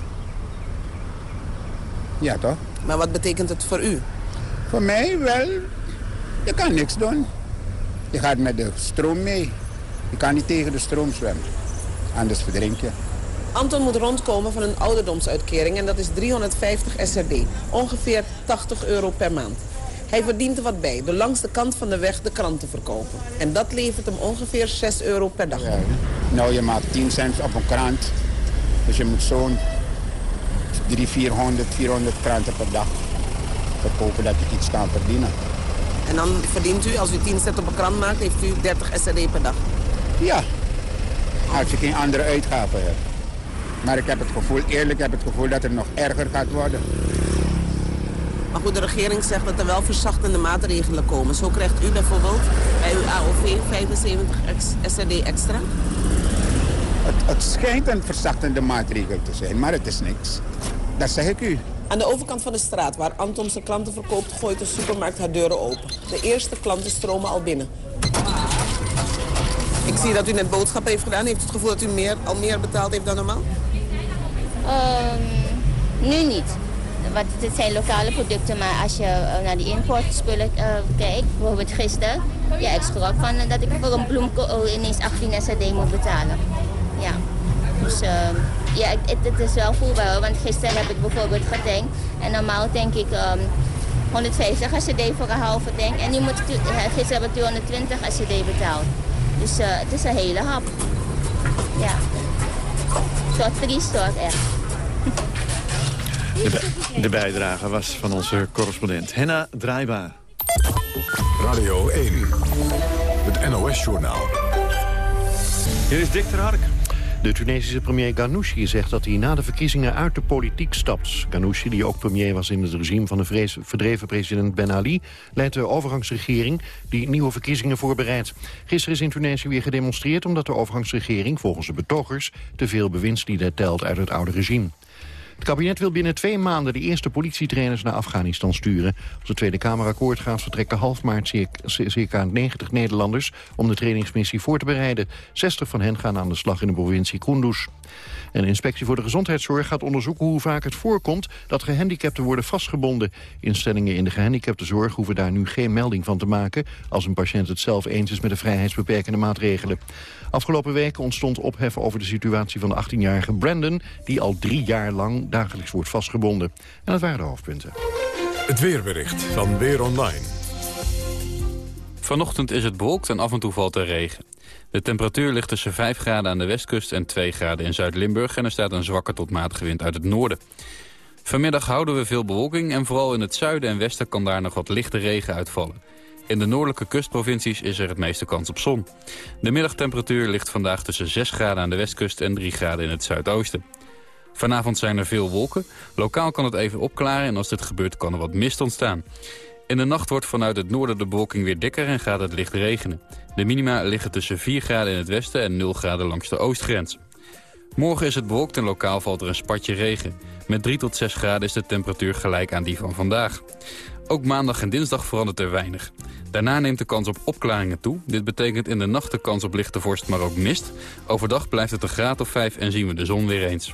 Ja, toch? Maar wat betekent het voor u? Voor mij wel, je kan niks doen. Je gaat met de stroom mee. Je kan niet tegen de stroom zwemmen. Anders verdrink je. Anton moet rondkomen van een ouderdomsuitkering en dat is 350 SRD. Ongeveer 80 euro per maand. Hij verdient er wat bij, de langs de kant van de weg de krant te verkopen. En dat levert hem ongeveer 6 euro per dag. Ja, nou, je maakt 10 cent op een krant. Dus je moet zo'n 300, 400, 400 kranten per dag verkopen dat je iets kan verdienen. En dan verdient u, als u 10 cent op een krant maakt, heeft u 30 SRD per dag? Ja, als je geen andere uitgaven hebt. Maar ik heb het gevoel, eerlijk heb het gevoel dat het nog erger gaat worden. Maar goed, de regering zegt dat er wel verzachtende maatregelen komen. Zo krijgt u bijvoorbeeld bij uw AOV 75 SRD extra? Het, het schijnt een verzachtende maatregel te zijn, maar het is niks. Dat zeg ik u. Aan de overkant van de straat waar Anton zijn klanten verkoopt... gooit de supermarkt haar deuren open. De eerste klanten stromen al binnen. Ik zie dat u net boodschappen heeft gedaan. Heeft u het gevoel dat u meer, al meer betaald heeft dan normaal? Um, nu niet. Want het zijn lokale producten, maar als je uh, naar die importspullen uh, kijkt, bijvoorbeeld gisteren, ja, ik schrok van uh, dat ik voor een bloemkool ineens 18 SRD moet betalen. Ja. Dus uh, ja, het, het, is wel voelbaar. Want gisteren heb ik bijvoorbeeld getankt. En normaal denk ik um, 150 ACD voor een halve tank. En nu moet ik, gisteren heb ik 220 ACD betaald. Dus uh, het is een hele hap. soort vriessoort echt. De, de bijdrage was van onze correspondent Henna Draaibaar. Radio 1, het NOS-journaal. Hier is Dick ter Hark. De Tunesische premier Ghanouchi zegt dat hij na de verkiezingen uit de politiek stapt. Ghanouchi, die ook premier was in het regime van de verdreven president Ben Ali... leidt de overgangsregering die nieuwe verkiezingen voorbereidt. Gisteren is in Tunesië weer gedemonstreerd... omdat de overgangsregering volgens de betogers... te veel bewindslieden telt uit het oude regime. Het kabinet wil binnen twee maanden de eerste politietrainers naar Afghanistan sturen. Als de Tweede Kamer akkoord gaat vertrekken half maart circa, circa 90 Nederlanders om de trainingsmissie voor te bereiden. 60 van hen gaan aan de slag in de provincie Kunduz. En de inspectie voor de gezondheidszorg gaat onderzoeken hoe vaak het voorkomt dat gehandicapten worden vastgebonden. Instellingen in de gehandicaptenzorg hoeven daar nu geen melding van te maken als een patiënt het zelf eens is met de vrijheidsbeperkende maatregelen. Afgelopen weken ontstond ophef over de situatie van de 18-jarige Brandon... die al drie jaar lang dagelijks wordt vastgebonden. En dat waren de hoofdpunten. Het weerbericht van Weer Online. Vanochtend is het bewolkt en af en toe valt er regen. De temperatuur ligt tussen 5 graden aan de westkust en 2 graden in Zuid-Limburg... en er staat een zwakke tot matige wind uit het noorden. Vanmiddag houden we veel bewolking en vooral in het zuiden en westen kan daar nog wat lichte regen uitvallen. In de noordelijke kustprovincies is er het meeste kans op zon. De middagtemperatuur ligt vandaag tussen 6 graden aan de westkust en 3 graden in het zuidoosten. Vanavond zijn er veel wolken. Lokaal kan het even opklaren en als dit gebeurt kan er wat mist ontstaan. In de nacht wordt vanuit het noorden de bewolking weer dikker en gaat het licht regenen. De minima liggen tussen 4 graden in het westen en 0 graden langs de oostgrens. Morgen is het bewolkt en lokaal valt er een spatje regen. Met 3 tot 6 graden is de temperatuur gelijk aan die van vandaag. Ook maandag en dinsdag verandert er weinig. Daarna neemt de kans op opklaringen toe. Dit betekent in de nacht de kans op lichte vorst, maar ook mist. Overdag blijft het een graad of 5 en zien we de zon weer eens.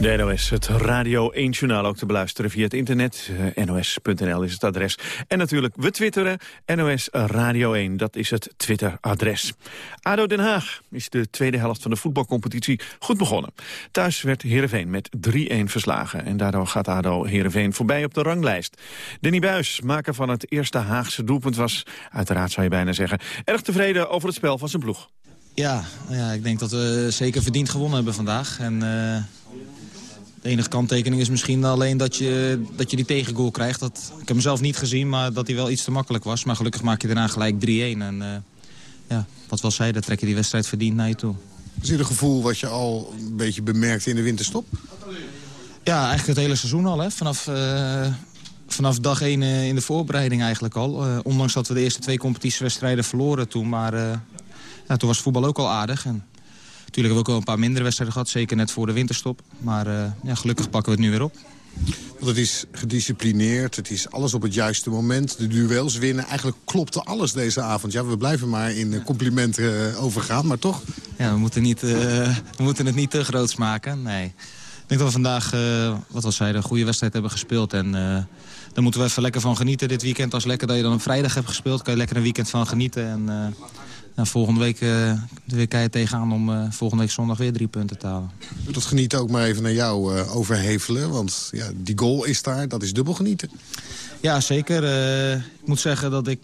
De NOS, het Radio 1-journaal ook te beluisteren via het internet. Eh, NOS.nl is het adres. En natuurlijk, we twitteren. NOS Radio 1, dat is het Twitter-adres. ADO Den Haag is de tweede helft van de voetbalcompetitie goed begonnen. Thuis werd Heerenveen met 3-1 verslagen. En daardoor gaat ADO Heerenveen voorbij op de ranglijst. Danny Buis, maker van het eerste Haagse doelpunt, was uiteraard zou je bijna zeggen... erg tevreden over het spel van zijn ploeg. Ja, ja, ik denk dat we zeker verdiend gewonnen hebben vandaag. En, uh, de enige kanttekening is misschien alleen dat je, dat je die tegengoal krijgt. Dat, ik heb hem zelf niet gezien, maar dat hij wel iets te makkelijk was. Maar gelukkig maak je daarna gelijk 3-1. En uh, ja, wat wel zei, dan trek je die wedstrijd verdiend naar je toe. Is dit een gevoel wat je al een beetje bemerkt in de winterstop? Ja, eigenlijk het hele seizoen al. Hè. Vanaf, uh, vanaf dag 1 in de voorbereiding eigenlijk al. ondanks dat we de eerste twee competitiewedstrijden verloren toen. Maar ja, toen was voetbal ook al aardig. En natuurlijk hebben we ook wel een paar mindere wedstrijden gehad. Zeker net voor de winterstop. Maar uh, ja, gelukkig pakken we het nu weer op. Want het is gedisciplineerd, het is alles op het juiste moment. De duels winnen, eigenlijk klopte alles deze avond. Ja, we blijven maar in complimenten uh, overgaan, maar toch? Ja, we moeten, niet, uh, we moeten het niet te groots maken, nee. Ik denk dat we vandaag, wat een goede wedstrijd hebben gespeeld. En daar moeten we even lekker van genieten dit weekend. Als lekker dat je dan op vrijdag hebt gespeeld, kan je lekker een weekend van genieten. En nou, volgende week uh, weer keihard tegenaan om uh, volgende week zondag weer drie punten te halen. Dat genieten ook maar even naar jou uh, overhevelen. Want ja, die goal is daar, dat is dubbel genieten. Ja, zeker. ik moet zeggen dat ik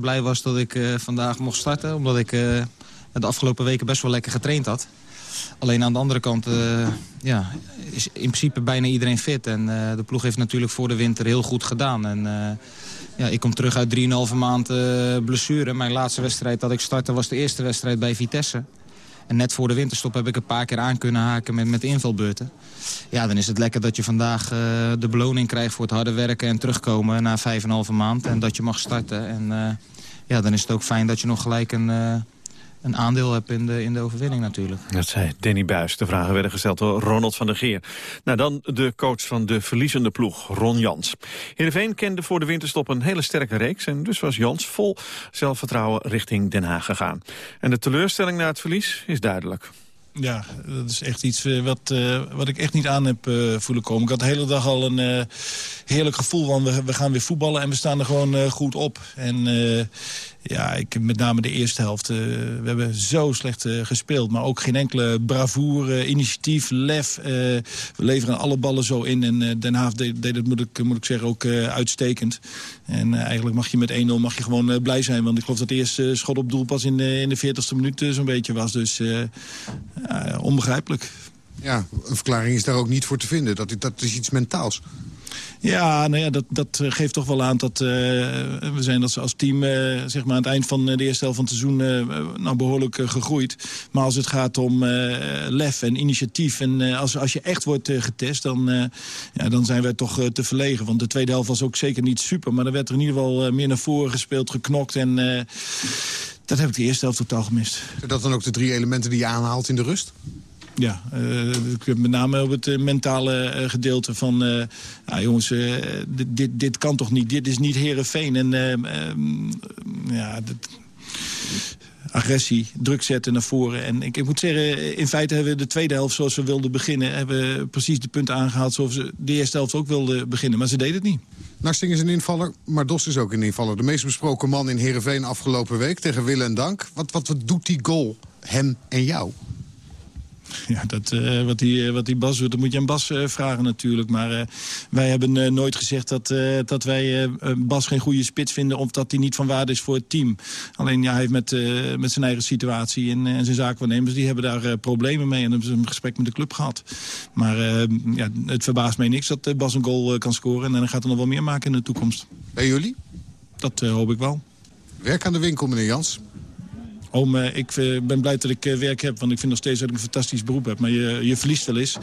blij was dat ik vandaag mocht starten. Omdat ik de afgelopen weken best wel lekker getraind had. Alleen aan de andere kant ja, is in principe bijna iedereen fit. En de ploeg heeft natuurlijk voor de winter heel goed gedaan. En ja, ik kom terug uit 3,5 maand uh, blessure. Mijn laatste wedstrijd dat ik startte was de eerste wedstrijd bij Vitesse. En net voor de winterstop heb ik een paar keer aan kunnen haken met, met invalbeurten. Ja, dan is het lekker dat je vandaag uh, de beloning krijgt voor het harde werken en terugkomen na vijf en een halve maand. En dat je mag starten. En uh, ja, dan is het ook fijn dat je nog gelijk een... Een aandeel heb in de, in de overwinning natuurlijk. Dat zei Danny Buis. De vragen werden gesteld door Ronald van der Geer. Nou, dan de coach van de verliezende ploeg, Ron Jans. Heerenveen kende voor de winterstop een hele sterke reeks... en dus was Jans vol zelfvertrouwen richting Den Haag gegaan. En de teleurstelling na het verlies is duidelijk. Ja, dat is echt iets uh, wat, uh, wat ik echt niet aan heb uh, voelen komen. Ik had de hele dag al een heerlijk gevoel van we, we gaan weer voetballen en we staan er gewoon goed op. En ja, ik, met name de eerste helft. Uh, we hebben zo slecht uh, gespeeld. Maar ook geen enkele bravoure, initiatief, lef. We leveren alle ballen zo in. En Den Haag deed, deed het, moet ik, moet ik zeggen, ook uitstekend. En eigenlijk mag je met 1-0 mag je gewoon blij zijn. Want ik geloof dat het eerste schot op doel pas in, in de 40ste minuut zo'n beetje was. Dus onbegrijpelijk. Ja, een verklaring is daar ook niet voor te vinden. Dat, dat is iets mentaals. Ja, nou ja, dat, dat geeft toch wel aan dat uh, we zijn als, als team uh, zeg maar aan het eind van de eerste helft van het seizoen uh, nou behoorlijk gegroeid. Maar als het gaat om lef en initiatief en als, als je echt wordt getest, dan, ja, dan zijn wij toch te verlegen. Want de tweede helft was ook zeker niet super, maar er werd er in ieder geval meer naar voren gespeeld, geknokt en... dat heb ik de eerste helft totaal gemist. Zijn dat dan ook de drie elementen die je aanhaalt in de rust? Ja, uh, met name op het uh, mentale uh, gedeelte van... ja, jongens, dit, dit, kan toch niet? Dit is niet Herenveen. En ja, agressie, druk zetten naar voren. En ik, ik, moet zeggen, in feite hebben we de tweede helft zoals we wilden beginnen... hebben we precies de punten aangehaald zoals we de eerste helft ook wilden beginnen. Maar ze deden het niet. Narsting is een invaller, maar Dos is ook een invaller. De meest besproken man in Heerenveen afgelopen week tegen Willen en Dank. Wat, wat, wat doet die goal hem en jou? [laughs] Ja, dat, uh, wat, die, wat die Bas doet, dat moet je aan Bas uh, vragen natuurlijk. Maar uh, wij hebben nooit gezegd dat, dat wij Bas geen goede spits vinden... of dat hij niet van waarde is voor het team. Alleen ja, hij heeft met, met zijn eigen situatie en, en zijn zaakwaarnemers... die hebben daar problemen mee en hebben ze een gesprek met de club gehad. Maar ja, het verbaast mij niks dat Bas een goal kan scoren... en dan gaat er nog wel meer maken in de toekomst. Bij jullie? Dat hoop ik wel. Werk aan de winkel, meneer Jans. Om, uh, ik uh, ben blij dat ik uh, werk heb, want ik vind nog steeds dat ik een fantastisch beroep heb. Maar je, je verliest wel eens.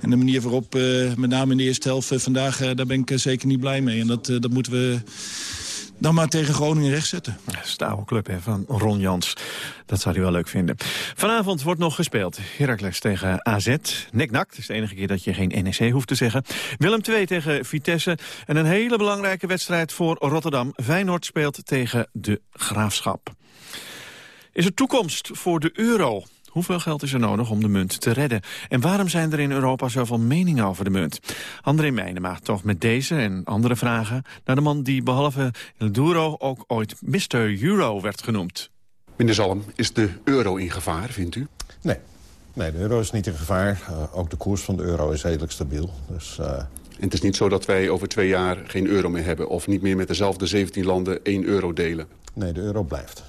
En de manier waarop, met name in de eerste helft vandaag, daar ben ik zeker niet blij mee. En dat, dat moeten we dan maar tegen Groningen rechtzetten. Stouwe club hè, van Ron Jans. Dat zou hij wel leuk vinden. Vanavond wordt nog gespeeld. Heracles tegen AZ. Nek-nak, het is de enige keer dat je geen NEC hoeft te zeggen. Willem 2 tegen Vitesse. En een hele belangrijke wedstrijd voor Rotterdam. Feyenoord speelt tegen de Graafschap. Is er toekomst voor de euro? Hoeveel geld is er nodig om de munt te redden? En waarom zijn er in Europa zoveel meningen over de munt? André Meijnema toch met deze en andere vragen... naar de man die behalve El Duro ook ooit Mr. Euro werd genoemd. Meneer Zalm, is de euro in gevaar, vindt u? Nee, nee de euro is niet in gevaar. Uh, ook de koers van de euro is redelijk stabiel. Dus, uh... En het is niet zo dat wij over twee jaar geen euro meer hebben... of niet meer met dezelfde 17 landen één euro delen? Nee, de euro blijft.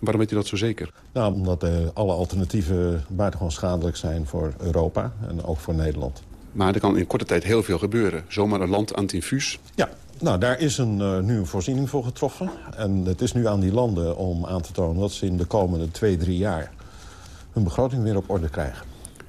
Waarom weet u dat zo zeker? Nou, omdat uh, alle alternatieven buitengewoon schadelijk zijn voor Europa en ook voor Nederland. Maar er kan in korte tijd heel veel gebeuren. Zomaar een land aan het infuus? Ja, nou, daar is een, uh, nu een voorziening voor getroffen. En het is nu aan die landen om aan te tonen dat ze in de komende twee, drie jaar... hun begroting weer op orde krijgen.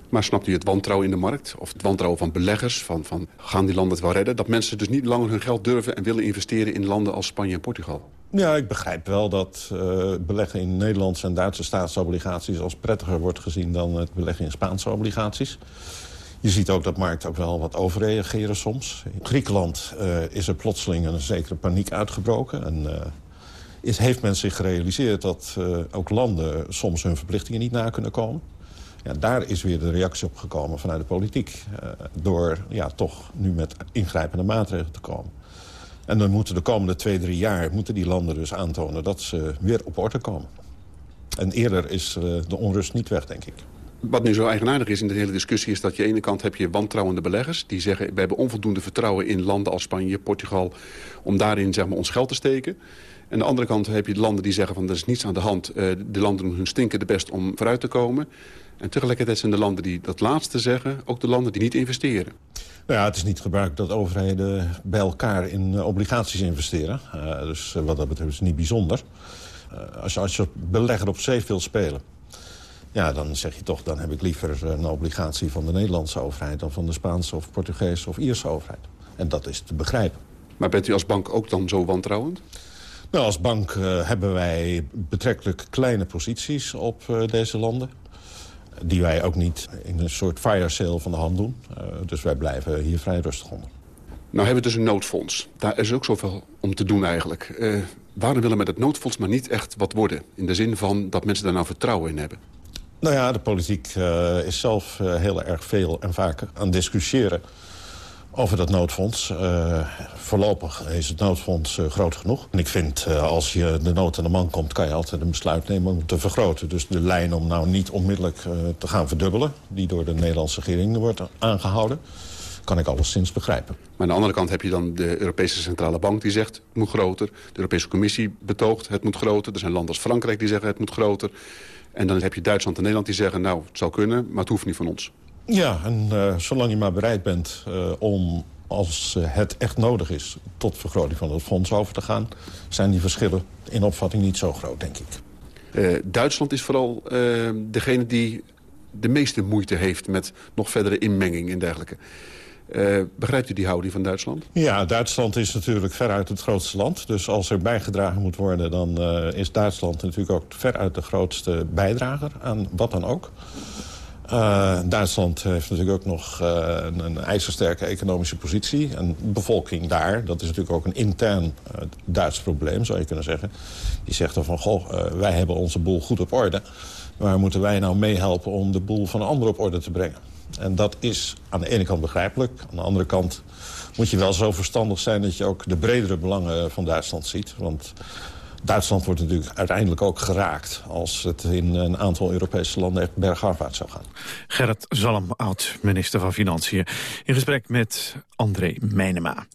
Maar snapt u het wantrouwen in de markt? Of het wantrouwen van beleggers? Van, van gaan die landen het wel redden? Dat mensen dus niet langer hun geld durven en willen investeren in landen als Spanje en Portugal? Ja, ik begrijp wel dat uh, beleggen in Nederlandse en Duitse staatsobligaties... als prettiger wordt gezien dan het beleggen in Spaanse obligaties. Je ziet ook dat markten ook wel wat overreageren soms. In Griekenland uh, is er plotseling een zekere paniek uitgebroken. En uh, is, heeft men zich gerealiseerd dat ook landen soms hun verplichtingen niet na kunnen komen. Ja, daar is weer de reactie op gekomen vanuit de politiek. door ja, toch nu met ingrijpende maatregelen te komen. En dan moeten de komende twee, drie jaar moeten die landen dus aantonen... dat ze weer op orde komen. En eerder is uh, de onrust niet weg, denk ik. Wat nu zo eigenaardig is in de hele discussie... is dat je aan de ene kant heb je wantrouwende beleggers... die zeggen, we hebben onvoldoende vertrouwen in landen als Spanje, Portugal... om daarin zeg maar, ons geld te steken. En aan de andere kant heb je de landen die zeggen van... er is niets aan de hand, uh, de landen doen hun stinkende best om vooruit te komen. En tegelijkertijd zijn de landen die dat laatste zeggen... ook de landen die niet investeren. Nou ja, het is niet gebruikelijk dat overheden bij elkaar in uh, obligaties investeren. Uh, dus uh, wat dat betreft is het niet bijzonder. als, je, als je belegger op zee wilt spelen... Ja, dan zeg je toch, dan heb ik liever een obligatie van de Nederlandse overheid... dan van de Spaanse of Portugese of Ierse overheid. En dat is te begrijpen. Maar bent u als bank ook dan zo wantrouwend? Nou, als bank uh, hebben wij betrekkelijk kleine posities op uh, deze landen. Die wij ook niet in een soort fire sale van de hand doen. Uh, dus wij blijven hier vrij rustig onder. Nou hebben we dus een noodfonds. Daar is ook zoveel om te doen eigenlijk. Uh, waarom willen met het noodfonds maar niet echt wat worden? In de zin van dat mensen daar nou vertrouwen in hebben. Nou ja, de politiek uh, is zelf heel erg veel en vaak aan het discussiëren over dat noodfonds. Uh, voorlopig is het noodfonds uh, groot genoeg. En ik vind, uh, als je de nood aan de man komt... kan je altijd een besluit nemen om te vergroten. Dus de lijn om nou niet onmiddellijk te gaan verdubbelen... die door de Nederlandse regering wordt aangehouden... kan ik alleszins begrijpen. Maar aan de andere kant heb je dan de Europese Centrale Bank die zegt... het moet groter. De Europese Commissie betoogt het moet groter. Er zijn landen als Frankrijk die zeggen het moet groter. En dan heb je Duitsland en Nederland die zeggen... nou, het zou kunnen, maar het hoeft niet van ons. Ja, en uh, zolang je maar bereid bent uh, om, als uh, het echt nodig is... tot vergroting van het fonds over te gaan... zijn die verschillen in opvatting niet zo groot, denk ik. Duitsland is vooral degene die de meeste moeite heeft... met nog verdere inmenging en dergelijke. begrijpt u die houding van Duitsland? Ja, Duitsland is natuurlijk veruit het grootste land. Dus als er bijgedragen moet worden... dan is Duitsland natuurlijk ook veruit de grootste bijdrager aan wat dan ook... Uh, Duitsland heeft natuurlijk ook nog uh, een, een ijzersterke economische positie. En de bevolking daar, dat is natuurlijk ook een intern uh, Duits probleem, zou je kunnen zeggen. Die zegt dan van, goh, wij hebben onze boel goed op orde. Maar moeten wij nou meehelpen om de boel van anderen op orde te brengen? En dat is aan de ene kant begrijpelijk. Aan de andere kant moet je wel zo verstandig zijn... dat je ook de bredere belangen van Duitsland ziet. Want Duitsland wordt natuurlijk uiteindelijk ook geraakt... als het in een aantal Europese landen echt bergafwaarts zou gaan. Gerrit Zalm, oud-minister van Financiën... in gesprek met André Meijnema.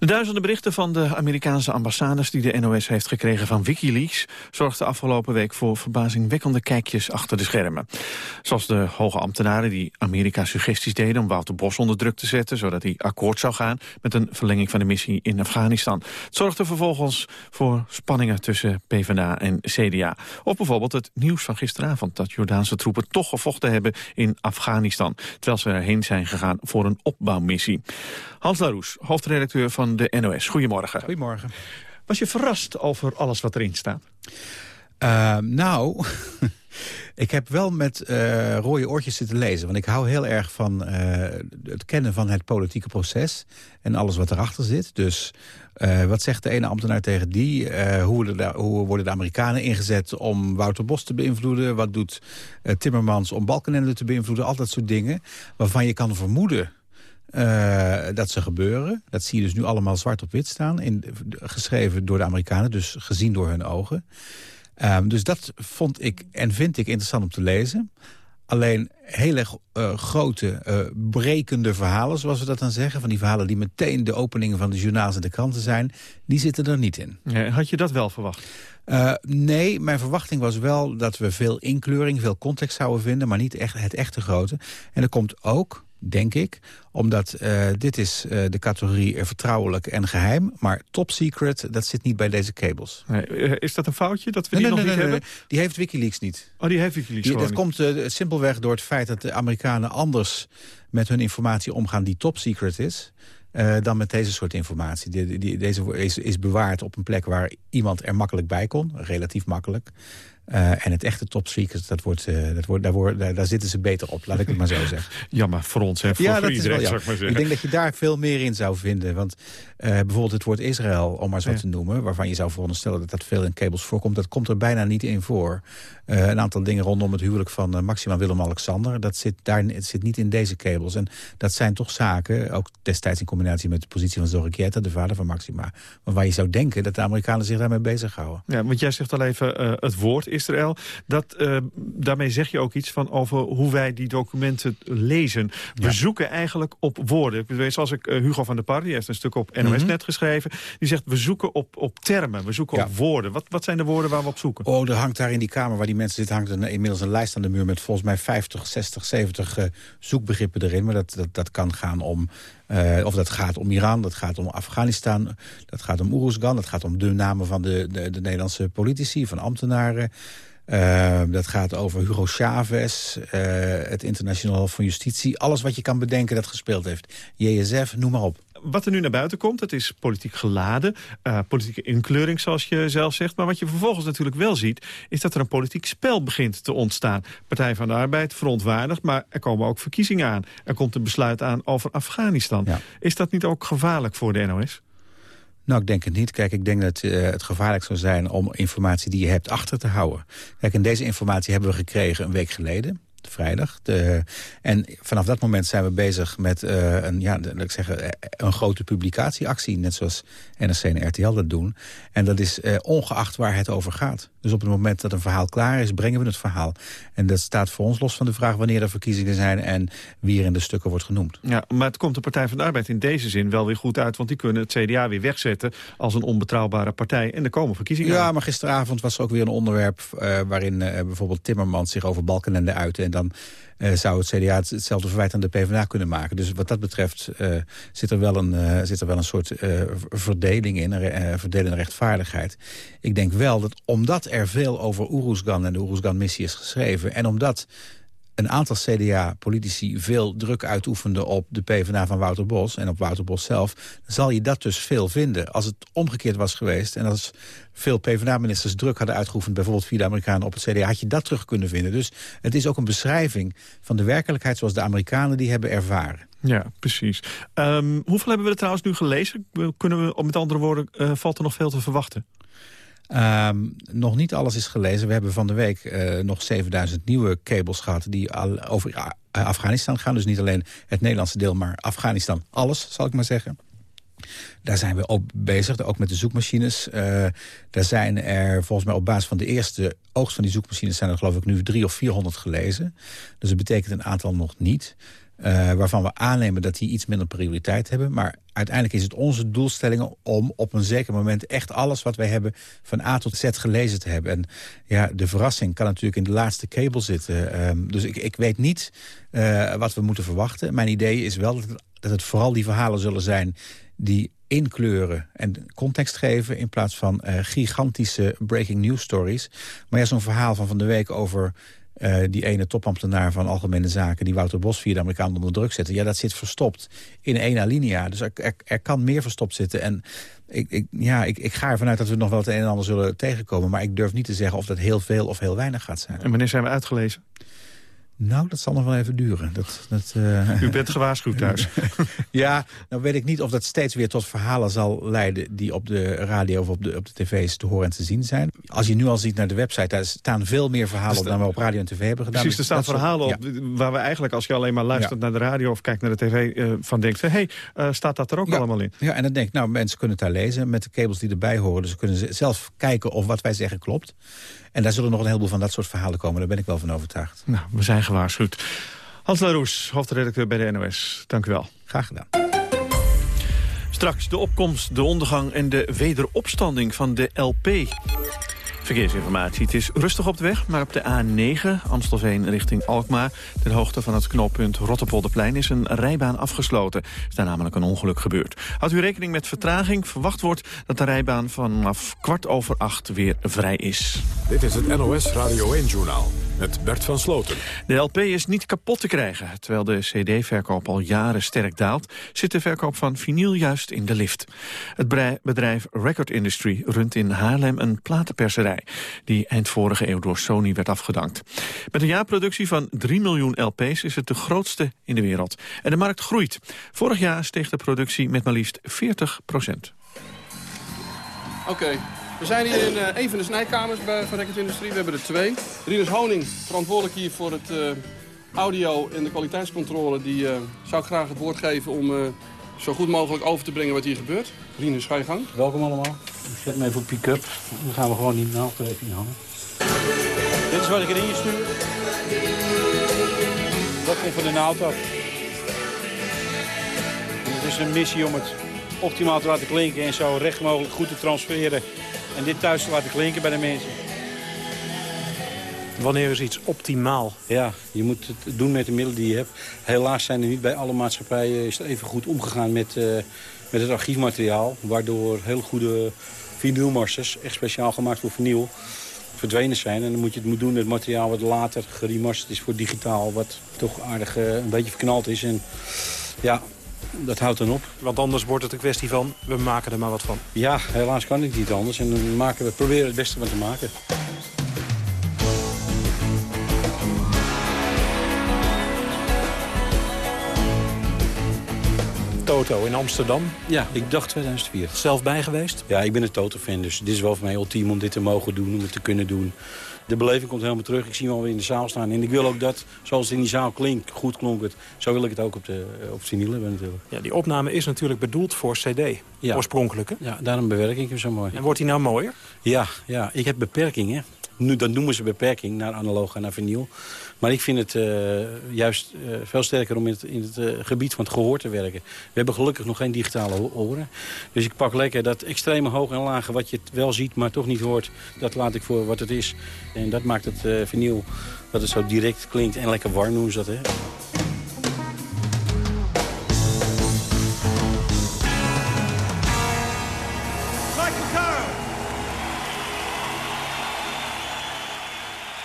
De duizenden berichten van de Amerikaanse ambassades die de NOS heeft gekregen van Wikileaks zorgden afgelopen week voor verbazingwekkende kijkjes achter de schermen. Zoals de hoge ambtenaren die Amerika suggesties deden om Wouter Bos onder druk te zetten, zodat hij akkoord zou gaan met een verlenging van de missie in Afghanistan. Het zorgde vervolgens voor spanningen tussen PvdA en CDA. Of bijvoorbeeld het nieuws van gisteravond dat Jordaanse troepen toch gevochten hebben in Afghanistan, terwijl ze erheen zijn gegaan voor een opbouwmissie. Hans Laroes, hoofdredacteur van de NOS. Goedemorgen. Goedemorgen. Was je verrast over alles wat erin staat? Uh, nou, [laughs] ik heb wel met uh, rode oortjes zitten lezen. Want ik hou heel erg van uh, het kennen van het politieke proces... en alles wat erachter zit. Dus uh, wat zegt de ene ambtenaar tegen die? hoe, worden de, hoe, worden de Amerikanen ingezet om Wouter Bos te beïnvloeden? Wat doet Timmermans om Balkenende te beïnvloeden? Al dat soort dingen waarvan je kan vermoeden uh, dat ze gebeuren. Dat zie je dus nu allemaal zwart op wit staan. In, geschreven door de Amerikanen, dus gezien door hun ogen. Um, dus dat vond ik en vind ik interessant om te lezen. Alleen hele uh, grote, uh, brekende verhalen, zoals we dat dan zeggen... van die verhalen die meteen de openingen van de journaals en de kranten zijn... die zitten er niet in. Ja, had je dat wel verwacht? Uh, nee, mijn verwachting was wel dat we veel inkleuring, veel context zouden vinden... maar niet echt het echte grote. En er komt ook, denk ik. Omdat uh, dit is uh, de categorie vertrouwelijk en geheim. Maar top secret, dat zit niet bij deze cables. Nee, is dat een foutje dat we nee, die nee, nog niet hebben? Die heeft Wikileaks niet. Oh, die heeft Wikileaks die, Dat niet. komt uh, simpelweg door het feit dat de Amerikanen anders met hun informatie omgaan die top secret is. Dan met deze soort informatie. Die, die, deze is, is bewaard op een plek waar iemand er makkelijk bij kon. Relatief makkelijk. Uh, en het echte top secret, dat wordt, uh, dat wordt, daar, wordt, daar, daar, zitten ze beter op, laat ik het maar zo [laughs] zeggen. Jammer voor ons en voor, ja, voor dat iedereen, is wel, maar. Ik denk dat je daar veel meer in zou vinden. Want uh, bijvoorbeeld het woord Israël, om maar zo Ja. te noemen... waarvan je zou veronderstellen dat dat veel in cables voorkomt... dat komt er bijna niet in voor. Een aantal dingen rondom het huwelijk van Maxima Willem-Alexander... dat zit, daar, het zit niet in deze cables. En dat zijn toch zaken, ook destijds in combinatie met de positie van Zorricchietta... de vader van Maxima, waar je zou denken dat de Amerikanen zich daarmee bezighouden. Ja, want jij zegt al even het woord Israël. Dat, uh, daarmee zeg je ook iets van over hoe wij die documenten lezen. We Ja. zoeken eigenlijk op woorden. Ik weet, Zoals ik, uh, Hugo van der Par, die heeft een stuk op NOS Mhm. net geschreven. Die zegt, we zoeken op, op termen, we zoeken Ja. op woorden. Wat, wat zijn de woorden waar we op zoeken? Oh, er hangt daar in die kamer waar die mensen zitten... hangt een, inmiddels een lijst aan de muur met volgens mij 50, 60, 70 uh, zoekbegrippen erin. Maar dat, dat, dat kan gaan om... Uh, of dat gaat om Iran, dat gaat om Afghanistan, dat gaat om Oeruzgan... dat gaat om de namen van de, de, de Nederlandse politici, van ambtenaren... Uh, dat gaat over Hugo Chavez, uh, het Internationaal Hof van Justitie. Alles wat je kan bedenken dat gespeeld heeft. JSF, noem maar op wat er nu naar buiten komt, dat is politiek geladen. Uh, politieke inkleuring, zoals je zelf zegt. Maar wat je vervolgens natuurlijk wel ziet... is dat er een politiek spel begint te ontstaan. Partij van de Arbeid verontwaardigd, maar er komen ook verkiezingen aan. Er komt een besluit aan over Afghanistan. Is dat niet ook gevaarlijk voor de NOS? Nou, ik denk het niet. Kijk, ik denk dat uh, het gevaarlijk zou zijn om informatie die je hebt achter te houden. Kijk, en deze informatie hebben we gekregen een week geleden vrijdag. En vanaf dat moment zijn we bezig met uh, een, ja, laat ik zeggen, eh, een grote publicatieactie. Net zoals NRC en RTL dat doen. En dat is uh, ongeacht waar het over gaat. Dus op het moment dat een verhaal klaar is, brengen we het verhaal. En dat staat voor ons los van de vraag wanneer er verkiezingen zijn... en wie er in de stukken wordt genoemd. Ja, maar het komt de Partij van de Arbeid in deze zin wel weer goed uit... want die kunnen het CDA weer wegzetten als een onbetrouwbare partij. En er komen verkiezingen Ja, maar gisteravond was er ook weer een onderwerp... Uh, waarin uh, bijvoorbeeld Timmermans zich over Balkenende uitte... en dan zou het CDA hetzelfde verwijt aan de PvdA kunnen maken. Dus wat dat betreft uh, zit, er wel een, uh, zit er wel een soort verdeling in, een verdeling rechtvaardigheid. Ik denk wel dat omdat er veel over Oeroesgan en de Oeroesgan-missie is geschreven... en omdat een aantal CDA-politici veel druk uitoefenden op de PvdA van Wouter Bos... en op Wouter Bos zelf, zal je dat dus veel vinden. Als het omgekeerd was geweest en als veel PvdA-ministers druk hadden uitgeoefend... bijvoorbeeld via de Amerikanen op het CDA, had je dat terug kunnen vinden. Dus het is ook een beschrijving van de werkelijkheid zoals de Amerikanen die hebben ervaren. Ja, precies. Um, hoeveel hebben we er trouwens nu gelezen? Kunnen we, met andere woorden, uh, valt er nog veel te verwachten? Um, nog niet alles is gelezen. We hebben van de week uh, nog 7000 nieuwe kabels gehad... die al over Afghanistan gaan. Dus niet alleen het Nederlandse deel, maar Afghanistan. Alles, zal ik maar zeggen. Daar zijn we ook bezig, ook met de zoekmachines. Uh, daar zijn er volgens mij op basis van de eerste oogst van die zoekmachines... zijn er geloof ik nu drie of 400 gelezen. Dus dat betekent een aantal nog niet. Uh, waarvan we aannemen dat die iets minder prioriteit hebben. Maar uiteindelijk is het onze doelstelling om op een zeker moment... echt alles wat wij hebben van A tot Z gelezen te hebben. En ja, de verrassing kan natuurlijk in de laatste kabel zitten. Um, dus ik, ik weet niet uh, wat we moeten verwachten. Mijn idee is wel dat het, dat het vooral die verhalen zullen zijn... die inkleuren en context geven... in plaats van uh, gigantische breaking news stories. Maar ja, zo'n verhaal van van de week over uh, die ene topambtenaar van Algemene Zaken... die Wouter Bos via de Amerikanen onder druk zette... ja, dat zit verstopt in één alinea. Dus er kan meer verstopt zitten. En ik, ik, ja, ik, ik ga ervan uit dat we nog wel het een en ander zullen tegenkomen. Maar ik durf niet te zeggen of dat heel veel of heel weinig gaat zijn. En wanneer zijn we uitgelezen? Nou, dat zal nog wel even duren. Dat, dat, uh... U bent gewaarschuwd thuis. [laughs] ja, nou weet ik niet of dat steeds weer tot verhalen zal leiden... die op de radio of op de, op de tv's te horen en te zien zijn. Als je nu al ziet naar de website, daar staan veel meer verhalen op... dan we op radio en tv hebben gedaan. Precies, er staan verhalen op waar we eigenlijk... als je alleen maar luistert ja. naar de radio of kijkt naar de tv... Uh, van denkt, hé, hey, uh, staat dat er ook ja. allemaal in? Ja, en dan denk ik, nou, mensen kunnen het daar lezen... met de kabels die erbij horen. Dus ze kunnen zelf kijken of wat wij zeggen klopt. En daar zullen nog een heleboel van dat soort verhalen komen. Daar ben ik wel van overtuigd. Nou, we zijn gewaarschuwd. Hans Laroes, hoofdredacteur bij de NOS. Dank u wel. Graag gedaan. Straks de opkomst, de ondergang en de wederopstanding van de LP. Verkeersinformatie. Het is rustig op de weg, maar op de A9 Amstelveen richting Alkmaar... ter hoogte van het knooppunt Rotterpolderplein is een rijbaan afgesloten. Is daar namelijk een ongeluk gebeurd. Houdt u rekening met vertraging. Verwacht wordt dat de rijbaan vanaf kwart over acht weer vrij is. Dit is het NOS Radio 1-journaal met Bert van Sloten. De LP is niet kapot te krijgen. Terwijl de cd-verkoop al jaren sterk daalt... zit de verkoop van vinyl juist in de lift. Het bedrijf Record Industry runt in Haarlem een platenperserij... die eind vorige eeuw door Sony werd afgedankt. Met een jaarproductie van 3 miljoen LP's is het de grootste in de wereld. En de markt groeit. Vorig jaar steeg de productie met maar liefst 40 procent. Oké, okay. We zijn hier in uh, een van de snijkamers bij, van Record Industrie. We hebben er twee. Rinus Honing, verantwoordelijk hier voor het uh, audio en de kwaliteitscontrole... die uh, zou ik graag het woord geven om zo goed mogelijk over te brengen wat hier gebeurt. Rinus, ga je gang. Welkom allemaal. Ik zet me even op pick-up. Dan gaan we gewoon die naald even in hangen. Dit is wat ik erin stuur. Dat komt van de naald af. En het is een missie om het optimaal te laten klinken en zo recht mogelijk goed te transfereren en dit thuis te laten klinken bij de mensen. Wanneer is iets optimaal? Ja, je moet het doen met de middelen die je hebt. Helaas zijn er niet bij alle maatschappijen is er even goed omgegaan met, uh, met het archiefmateriaal. Waardoor heel goede vinylmasters, echt speciaal gemaakt voor vinyl, verdwenen zijn. En dan moet je het moet doen met materiaal wat later geremasterd is voor digitaal. Wat toch aardig eh, een beetje verknald is. En ja, dat houdt dan op. Want anders wordt het een kwestie van, we maken er maar wat van. Ja, helaas kan ik niet anders. En dan maken we, proberen het beste van te maken. Toto in Amsterdam. Ja, ik dacht 2004. Zelf bij geweest? Ja, ik ben een Toto-fan, dus dit is wel voor mij ultiem om dit te mogen doen, om het te kunnen doen. De beleving komt helemaal terug. Ik zie hem alweer in de zaal staan. En ik wil ook dat, zoals het in die zaal klinkt, goed klonk het. Zo wil ik het ook op, de, op het vinyl hebben natuurlijk. Ja, die opname is natuurlijk bedoeld voor cd, Ja. oorspronkelijke. Ja, daarom bewerk ik hem zo mooi. En wordt hij nou mooier? Ja, ja, ik heb beperkingen. Nu, dat noemen ze beperking, naar analoog en naar vinyl. Maar ik vind het eh, juist eh, veel sterker om in het, in het eh, gebied van het gehoor te werken. We hebben gelukkig nog geen digitale oren. Dus ik pak lekker dat extreme hoog en lage wat je wel ziet, maar toch niet hoort. Dat laat ik voor wat het is. En dat maakt het vinyl dat het zo direct klinkt en lekker warm noemen ze dat. Hè?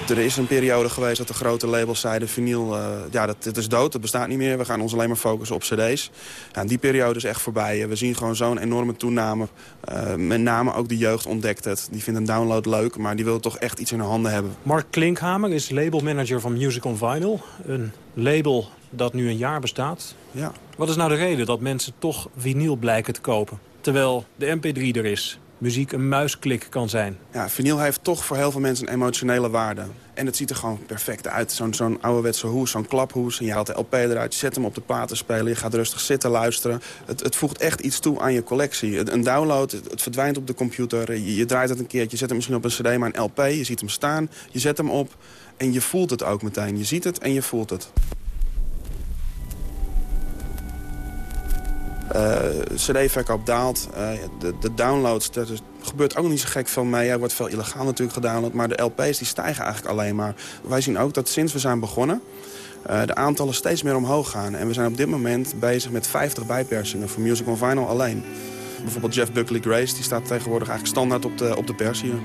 Er is een periode geweest dat de grote labels zeiden... vinyl, eh, ja, dat, dit is dood, dat bestaat niet meer. We gaan ons alleen maar focussen op cd's. Ja, die periode is echt voorbij. We zien gewoon zo'n enorme toename. Eh, met name ook de jeugd ontdekt het. Die vindt een download leuk, maar die wil toch echt iets in hun handen hebben. Mark Klinkhamer is labelmanager van Music on Vinyl. Een label dat nu een jaar bestaat. Ja. Wat is nou de reden dat mensen toch vinyl blijken te kopen? Terwijl de mp3 er is. Muziek een muisklik kan zijn. Ja, vinyl heeft toch voor heel veel mensen een emotionele waarde. En het ziet er gewoon perfect uit. Zo'n zo'n ouderwetse hoes, zo'n klaphoes. En je haalt de LP eruit, je zet hem op de platen Je gaat rustig zitten luisteren. Het, het voegt echt iets toe aan je collectie. Een- download, het, het verdwijnt op de computer. Je, je draait het een keertje, je zet hem misschien op een cd, maar een LP. Je ziet hem staan, je zet hem op. En je voelt het ook meteen. Je ziet het en je voelt het. CD-verkoop daalt. Eh, de, de downloads, is- gebeurt ook niet zo gek veel mee. Er wordt veel illegaal natuurlijk gedownload. Maar de LP's die stijgen eigenlijk alleen maar. Wij zien ook dat sinds we zijn begonnen... eh, de aantallen steeds meer omhoog gaan. En we zijn op dit moment bezig met 50 bijpersingen voor Music on Vinyl alleen. Bijvoorbeeld Jeff Buckley Grace, die staat tegenwoordig eigenlijk standaard op de, op de pers hier.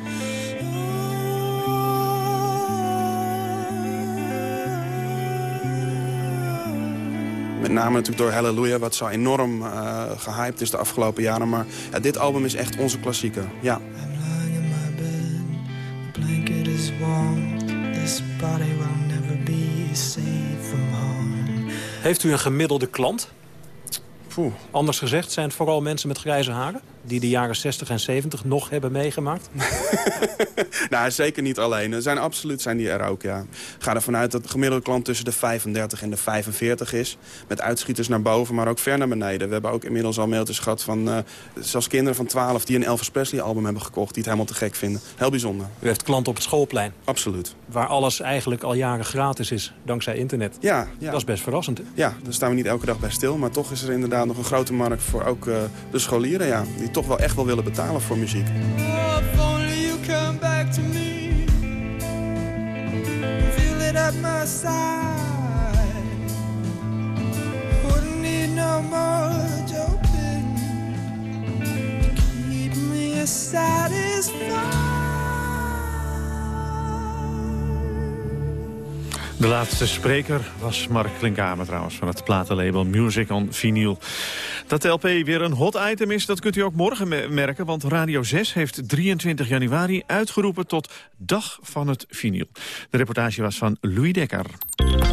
Met name natuurlijk door Hallelujah, wat zo enorm eh, gehyped is de afgelopen jaren. Maar ja, dit album is echt onze klassieker, ja. blanket is warm. This body will never be safe from harm. Heeft u een gemiddelde klant? Anders gezegd, zijn het vooral mensen met grijze haren... die de jaren 60 en 70 nog hebben meegemaakt? [laughs] nou, zeker niet alleen. Er zijn absoluut zijn die er ook, ja. Ik ga ervan uit dat de gemiddelde klant tussen de 35 en de 45 is. Met uitschieters naar boven, maar ook ver naar beneden. We hebben ook inmiddels al mailtjes gehad van... eh, zelfs kinderen van 12 die een Elvis Presley album hebben gekocht... die het helemaal te gek vinden. Heel bijzonder. U heeft klanten op het schoolplein? Absoluut. Waar alles eigenlijk al jaren gratis is, dankzij internet. Ja, ja. Dat is best verrassend. hè? Ja, daar staan we niet elke dag bij stil. Maar toch is er inderdaad nog een grote markt voor ook eh, de scholieren... Ja, die toch wel echt wel willen betalen voor muziek. De laatste spreker was Mark Klinkhamer trouwens van het platenlabel Music on Vinyl. Dat de LP weer een hot item is, dat kunt u ook morgen me- merken... want Radio 6 heeft 23 januari uitgeroepen tot Dag van het Vinyl. De reportage was van Louis Dekker.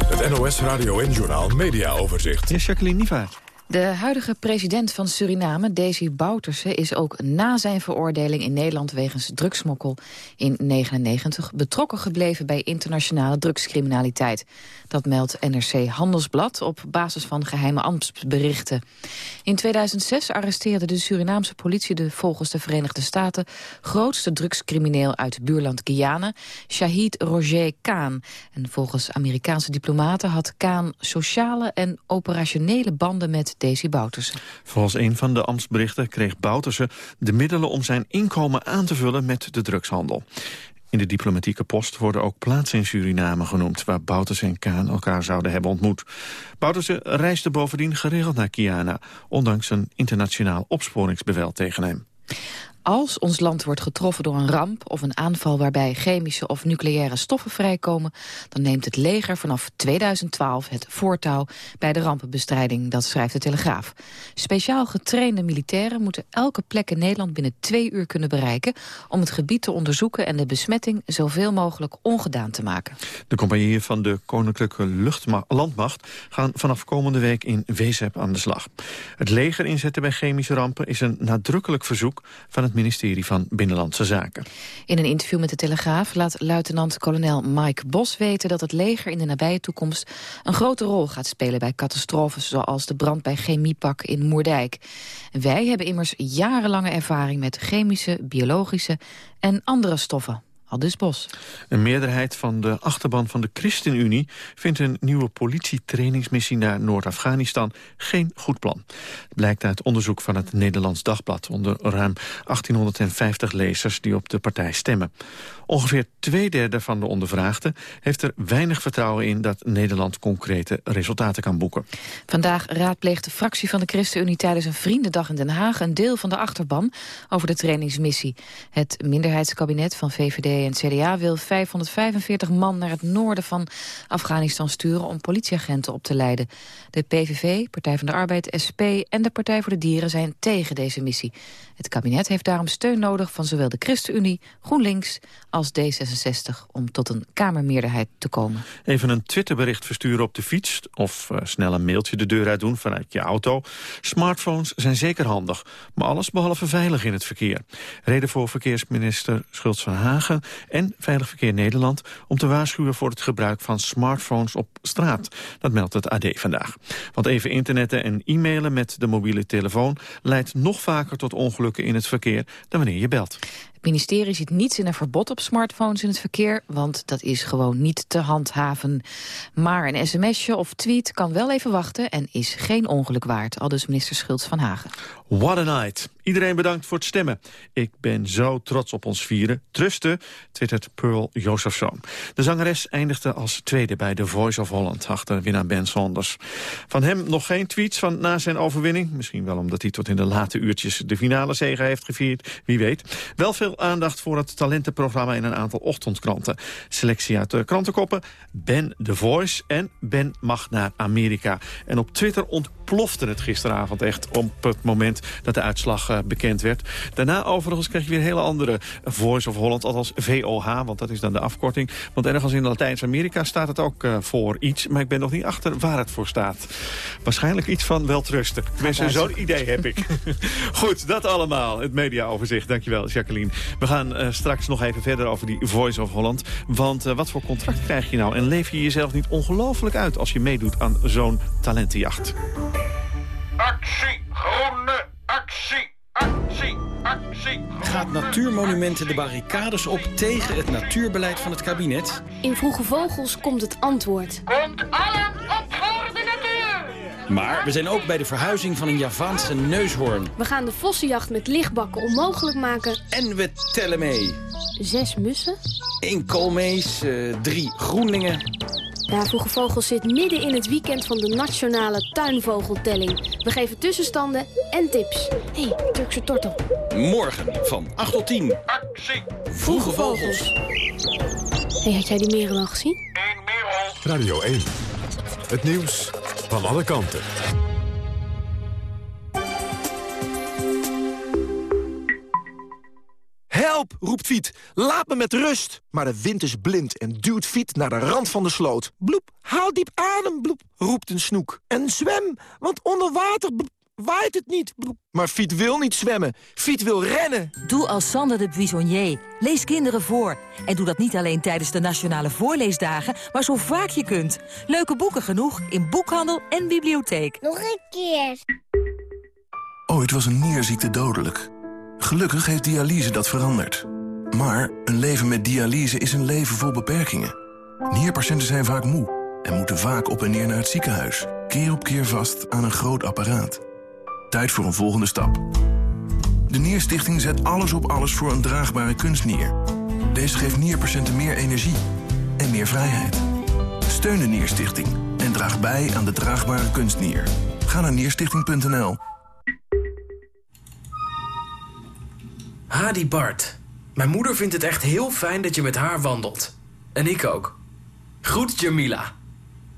Het NOS Radio en Journaal Media Overzicht. Is Jacqueline Nievaart. De huidige president van Suriname, Desi Bouterse, is ook na zijn veroordeling in Nederland wegens drugsmokkel in 1999 betrokken gebleven bij internationale drugscriminaliteit. Dat meldt NRC Handelsblad op basis van geheime ambtsberichten. In 2006 arresteerde de Surinaamse politie de volgens de Verenigde Staten grootste drugscrimineel uit buurland Guyana, Shahid Roger Kaan. En volgens Amerikaanse diplomaten had Kaan sociale en operationele banden met Desi Bouterse. Volgens een van de ambtsberichten kreeg Bouterse de middelen om zijn inkomen aan te vullen met de drugshandel. In de diplomatieke post worden ook plaatsen in Suriname genoemd... waar Bouterse en Kaan elkaar zouden hebben ontmoet. Bouterse reisde bovendien geregeld naar Kiana... ondanks een internationaal opsporingsbevel tegen hem. Als ons land wordt getroffen door een ramp of een aanval waarbij chemische of nucleaire stoffen vrijkomen, dan neemt het leger vanaf 2012 het voortouw bij de rampenbestrijding, dat schrijft de Telegraaf. Speciaal getrainde militairen moeten elke plek in Nederland binnen twee uur kunnen bereiken om het gebied te onderzoeken en de besmetting zoveel mogelijk ongedaan te maken. De compagnieën van de Koninklijke Luchtma Landmacht gaan vanaf komende week in Wezep aan de slag. Het leger inzetten bij chemische rampen is een nadrukkelijk verzoek van het ministerie van Binnenlandse Zaken. In een interview met de Telegraaf laat luitenant-kolonel Mike Bos weten dat het leger in de nabije toekomst een grote rol gaat spelen bij catastrofes zoals de brand bij Chemiepak in Moerdijk. Wij hebben immers jarenlange ervaring met chemische, biologische en andere stoffen. Aldus Bos. Een meerderheid van de achterban van de ChristenUnie vindt een nieuwe politietrainingsmissie naar Noord-Afghanistan geen goed plan. Het blijkt uit onderzoek van het Nederlands Dagblad onder ruim 1850 lezers die op de partij stemmen. Ongeveer twee derde van de ondervraagden heeft er weinig vertrouwen in dat Nederland concrete resultaten kan boeken. Vandaag raadpleegt de fractie van de ChristenUnie tijdens een vriendendag in Den Haag een deel van de achterban over de trainingsmissie. Het minderheidskabinet van VVD en CDA wil 545 man naar het noorden van Afghanistan sturen om politieagenten op te leiden. De PVV, Partij van de Arbeid, SP en de Partij voor de Dieren zijn tegen deze missie. Het kabinet heeft daarom steun nodig van zowel de ChristenUnie, GroenLinks als D66 om tot een Kamermeerderheid te komen. Even een Twitterbericht versturen op de fiets of uh, snel een mailtje de deur uit doen vanuit je auto. Smartphones zijn zeker handig, maar alles behalve veilig in het verkeer. Reden voor verkeersminister Schultz van Hagen en Veilig Verkeer Nederland om te waarschuwen voor het gebruik van smartphones op straat. Dat meldt het AD vandaag. Want even internetten en e-mailen met de mobiele telefoon leidt nog vaker tot ongelukken in het verkeer dan wanneer je belt. Het ministerie ziet niets in een verbod op smartphones in het verkeer, want dat is gewoon niet te handhaven. Maar een sms'je of tweet kan wel even wachten en is geen ongeluk waard, aldus minister Schultz van Hagen. What a night. Iedereen bedankt voor het stemmen. Ik ben zo trots op ons vieren. Trusten, twittert Pearl Josephson. De zangeres eindigde als tweede bij The Voice of Holland... achter winnaar Ben Saunders. Van hem nog geen tweets van na zijn overwinning. Misschien wel omdat hij tot in de late uurtjes de finale zege heeft gevierd. Wie weet. Wel veel aandacht voor het talentenprogramma in een aantal ochtendkranten. Selectie uit de krantenkoppen. Ben The Voice en Ben mag naar Amerika. En op Twitter ontplofte het gisteravond echt op het moment dat de uitslag uh, bekend werd. Daarna overigens kreeg je weer een hele andere Voice of Holland, althans VOH, want dat is dan de afkorting. Want ergens in Latijns-Amerika staat het ook voor iets, maar ik ben nog niet achter waar het voor staat. Waarschijnlijk iets van weltrusten. Tenminste, zo'n idee heb ik. [laughs] Goed, dat allemaal. Het mediaoverzicht. Dankjewel, Jacqueline. We gaan uh, straks nog even verder over die Voice of Holland. Want wat voor contract krijg je nou? En leef je jezelf niet ongelooflijk uit als je meedoet aan zo'n talentenjacht? Actie, groene actie, actie, actie. Gaat Natuurmonumenten de barricades op tegen het natuurbeleid van het kabinet? In Vroege Vogels komt het antwoord. Komt allen op voor! Maar we zijn ook bij de verhuizing van een Javaanse neushoorn. We gaan de vossenjacht met lichtbakken onmogelijk maken. En we tellen mee. Zes mussen. Eén koolmees, uh, drie groenlingen. Ja, Vroege Vogels zit midden in het weekend van de nationale tuinvogeltelling. We geven tussenstanden en tips. Hé, hey, Turkse tortel. Morgen van 8 tot 10. Actie! Vroege Vogels. Hey, had jij die merel al gezien? Eén merel. Radio 1. Het nieuws van alle kanten. Help, roept Fiet. Laat me met rust. Maar de wind is blind en duwt Fiet naar de rand van de sloot. Bloep, haal diep adem, bloep, roept een snoek. En zwem, want onder water waait het niet. Maar Fiet wil niet zwemmen. Fiet wil rennen. Doe als Sander de Buissonnier. Lees kinderen voor. En doe dat niet alleen tijdens de Nationale Voorleesdagen, maar zo vaak je kunt. Leuke boeken genoeg in boekhandel en bibliotheek. Nog een keer. Ooit was een nierziekte dodelijk. Gelukkig heeft dialyse dat veranderd. Maar een leven met dialyse is een leven vol beperkingen. Nierpatiënten zijn vaak moe en moeten vaak op en neer naar het ziekenhuis. Keer op keer vast aan een groot apparaat. Tijd voor een volgende stap. De Nierstichting zet alles op alles voor een draagbare kunstnier. Deze geeft nierpatiënten meer energie en meer vrijheid. Steun de Nierstichting en draag bij aan de draagbare kunstnier. Ga naar nierstichting.nl. Hadi Bart. Mijn moeder vindt het echt heel fijn dat je met haar wandelt. En ik ook. Groet Jamila.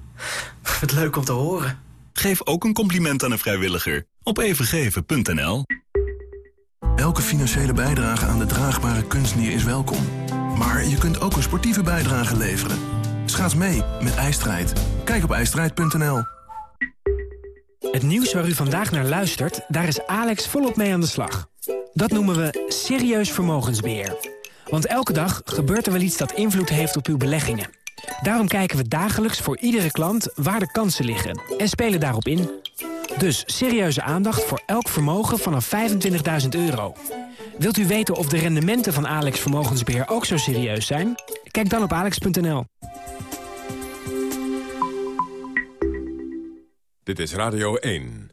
[laughs] Wat leuk om te horen. Geef ook een compliment aan een vrijwilliger op evengeven.nl. Elke financiële bijdrage aan de draagbare kunstnier is welkom. Maar je kunt ook een sportieve bijdrage leveren. Schaats mee met IJstrijd. Kijk op ijstrijd.nl. Het nieuws waar u vandaag naar luistert, daar is Alex volop mee aan de slag. Dat noemen we serieus vermogensbeheer. Want elke dag gebeurt er wel iets dat invloed heeft op uw beleggingen. Daarom kijken we dagelijks voor iedere klant waar de kansen liggen en spelen daarop in. Dus serieuze aandacht voor elk vermogen vanaf 25.000 euro. Wilt u weten of de rendementen van Alex Vermogensbeheer ook zo serieus zijn? Kijk dan op alex.nl. Dit is Radio 1.